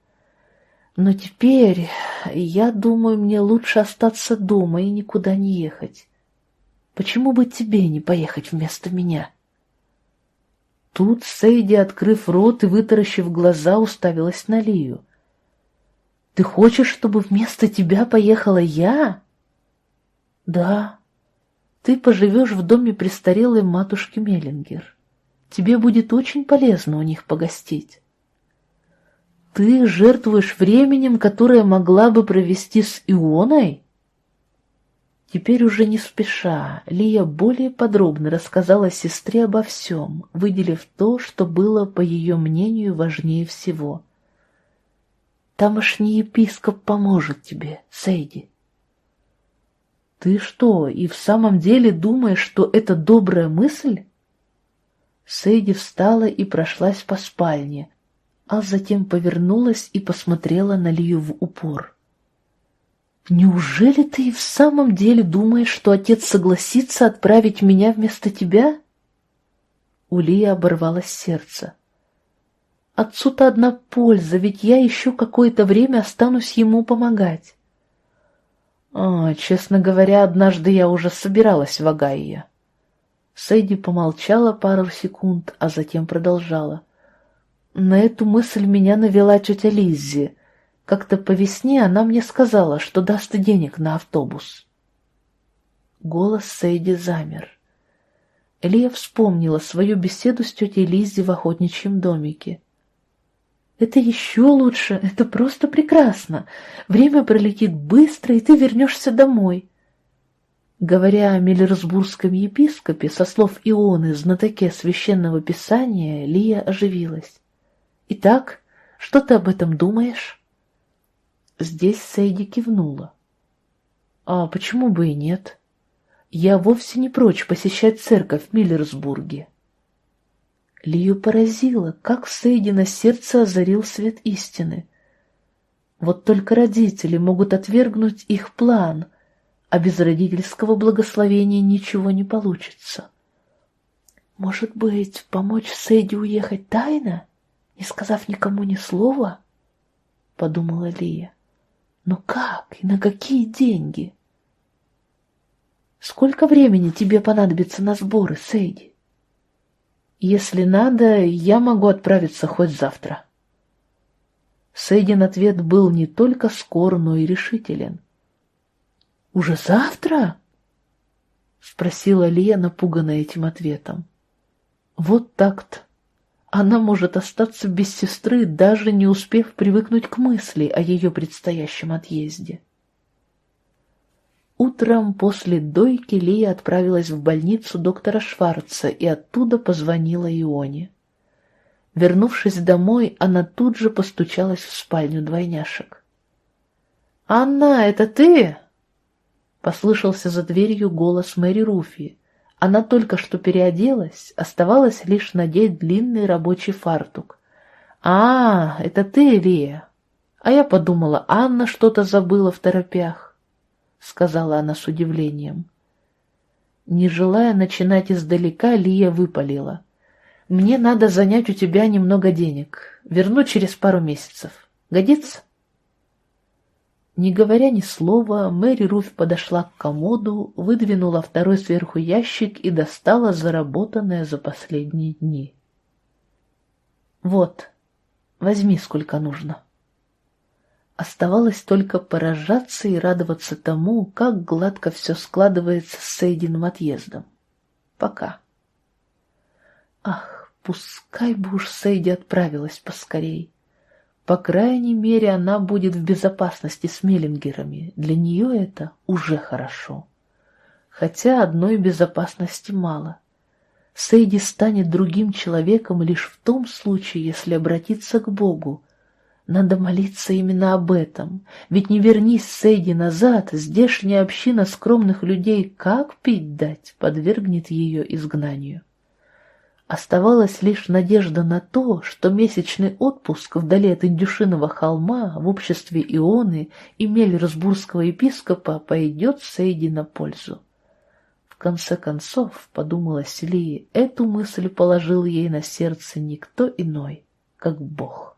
«Но теперь, я думаю, мне лучше остаться дома и никуда не ехать. Почему бы тебе не поехать вместо меня?» Тут Сейди, открыв рот и вытаращив глаза, уставилась на Лию. «Ты хочешь, чтобы вместо тебя поехала я?» «Да. Ты поживешь в доме престарелой матушки Меллингер. Тебе будет очень полезно у них погостить. Ты жертвуешь временем, которое могла бы провести с Ионой? Теперь уже не спеша, Лия более подробно рассказала сестре обо всем, выделив то, что было, по ее мнению, важнее всего. «Тамошний епископ поможет тебе, Сейди». «Ты что, и в самом деле думаешь, что это добрая мысль?» Сейди встала и прошлась по спальне, а затем повернулась и посмотрела на Лию в упор. «Неужели ты и в самом деле думаешь, что отец согласится отправить меня вместо тебя?» У Лии оборвалось сердце. «Отцу-то одна польза, ведь я еще какое-то время останусь ему помогать». «А, честно говоря, однажды я уже собиралась в Агайе», Сэйди помолчала пару секунд, а затем продолжала. На эту мысль меня навела тетя Лиззи. Как-то по весне она мне сказала, что даст денег на автобус. Голос Сэйди замер. Элия вспомнила свою беседу с тетей Лиззи в охотничьем домике. «Это еще лучше, это просто прекрасно. Время пролетит быстро, и ты вернешься домой». Говоря о Миллерсбургском епископе, со слов Ионы, знатоке священного писания, Лия оживилась. «Итак, что ты об этом думаешь?» Здесь Сейди кивнула. «А почему бы и нет? Я вовсе не прочь посещать церковь в Миллерсбурге». Лию поразило, как Сейди на сердце озарил свет истины. Вот только родители могут отвергнуть их план — а без родительского благословения ничего не получится. Может быть, помочь Сэдди уехать тайно, не сказав никому ни слова? Подумала Лия. Но как и на какие деньги? Сколько времени тебе понадобится на сборы, Сэйди? Если надо, я могу отправиться хоть завтра. Сейдин ответ был не только скор, но и решителен. Уже завтра? — спросила Лия, напуганная этим ответом. «Вот так-то. Она может остаться без сестры, даже не успев привыкнуть к мысли о ее предстоящем отъезде». Утром после дойки Лия отправилась в больницу доктора Шварца и оттуда позвонила Ионе. Вернувшись домой, она тут же постучалась в спальню двойняшек. «Анна, это ты?» Послышался за дверью голос Мэри Руфи. Она только что переоделась, оставалось лишь надеть длинный рабочий фартук. «А, это ты, Лия?» А я подумала, Анна что-то забыла в торопях. — сказала она с удивлением. Не желая начинать издалека, Лия выпалила. «Мне надо занять у тебя немного денег. Верну через пару месяцев. Годится?» Не говоря ни слова, Мэри Руф подошла к комоду, выдвинула второй сверху ящик и достала заработанное за последние дни. «Вот, возьми, сколько нужно». Оставалось только поражаться и радоваться тому, как гладко все складывается с Сейдиным отъездом. Пока. Ах, пускай бы уж Сейди отправилась поскорей. По крайней мере, она будет в безопасности с Меллингерами. Для нее это уже хорошо. Хотя одной безопасности мало. Сейди станет другим человеком лишь в том случае, если обратиться к Богу, надо молиться именно об этом, ведь не вернись Сейди назад, здешняя община скромных людей как пить дать подвергнет ее изгнанию. Оставалась лишь надежда на то, что месячный отпуск вдали от Индюшиного холма в обществе Ионы и Мельрсбургского епископа пойдет Сейди на пользу. В конце концов, подумала Селия, эту мысль положил ей на сердце никто иной, как Бог.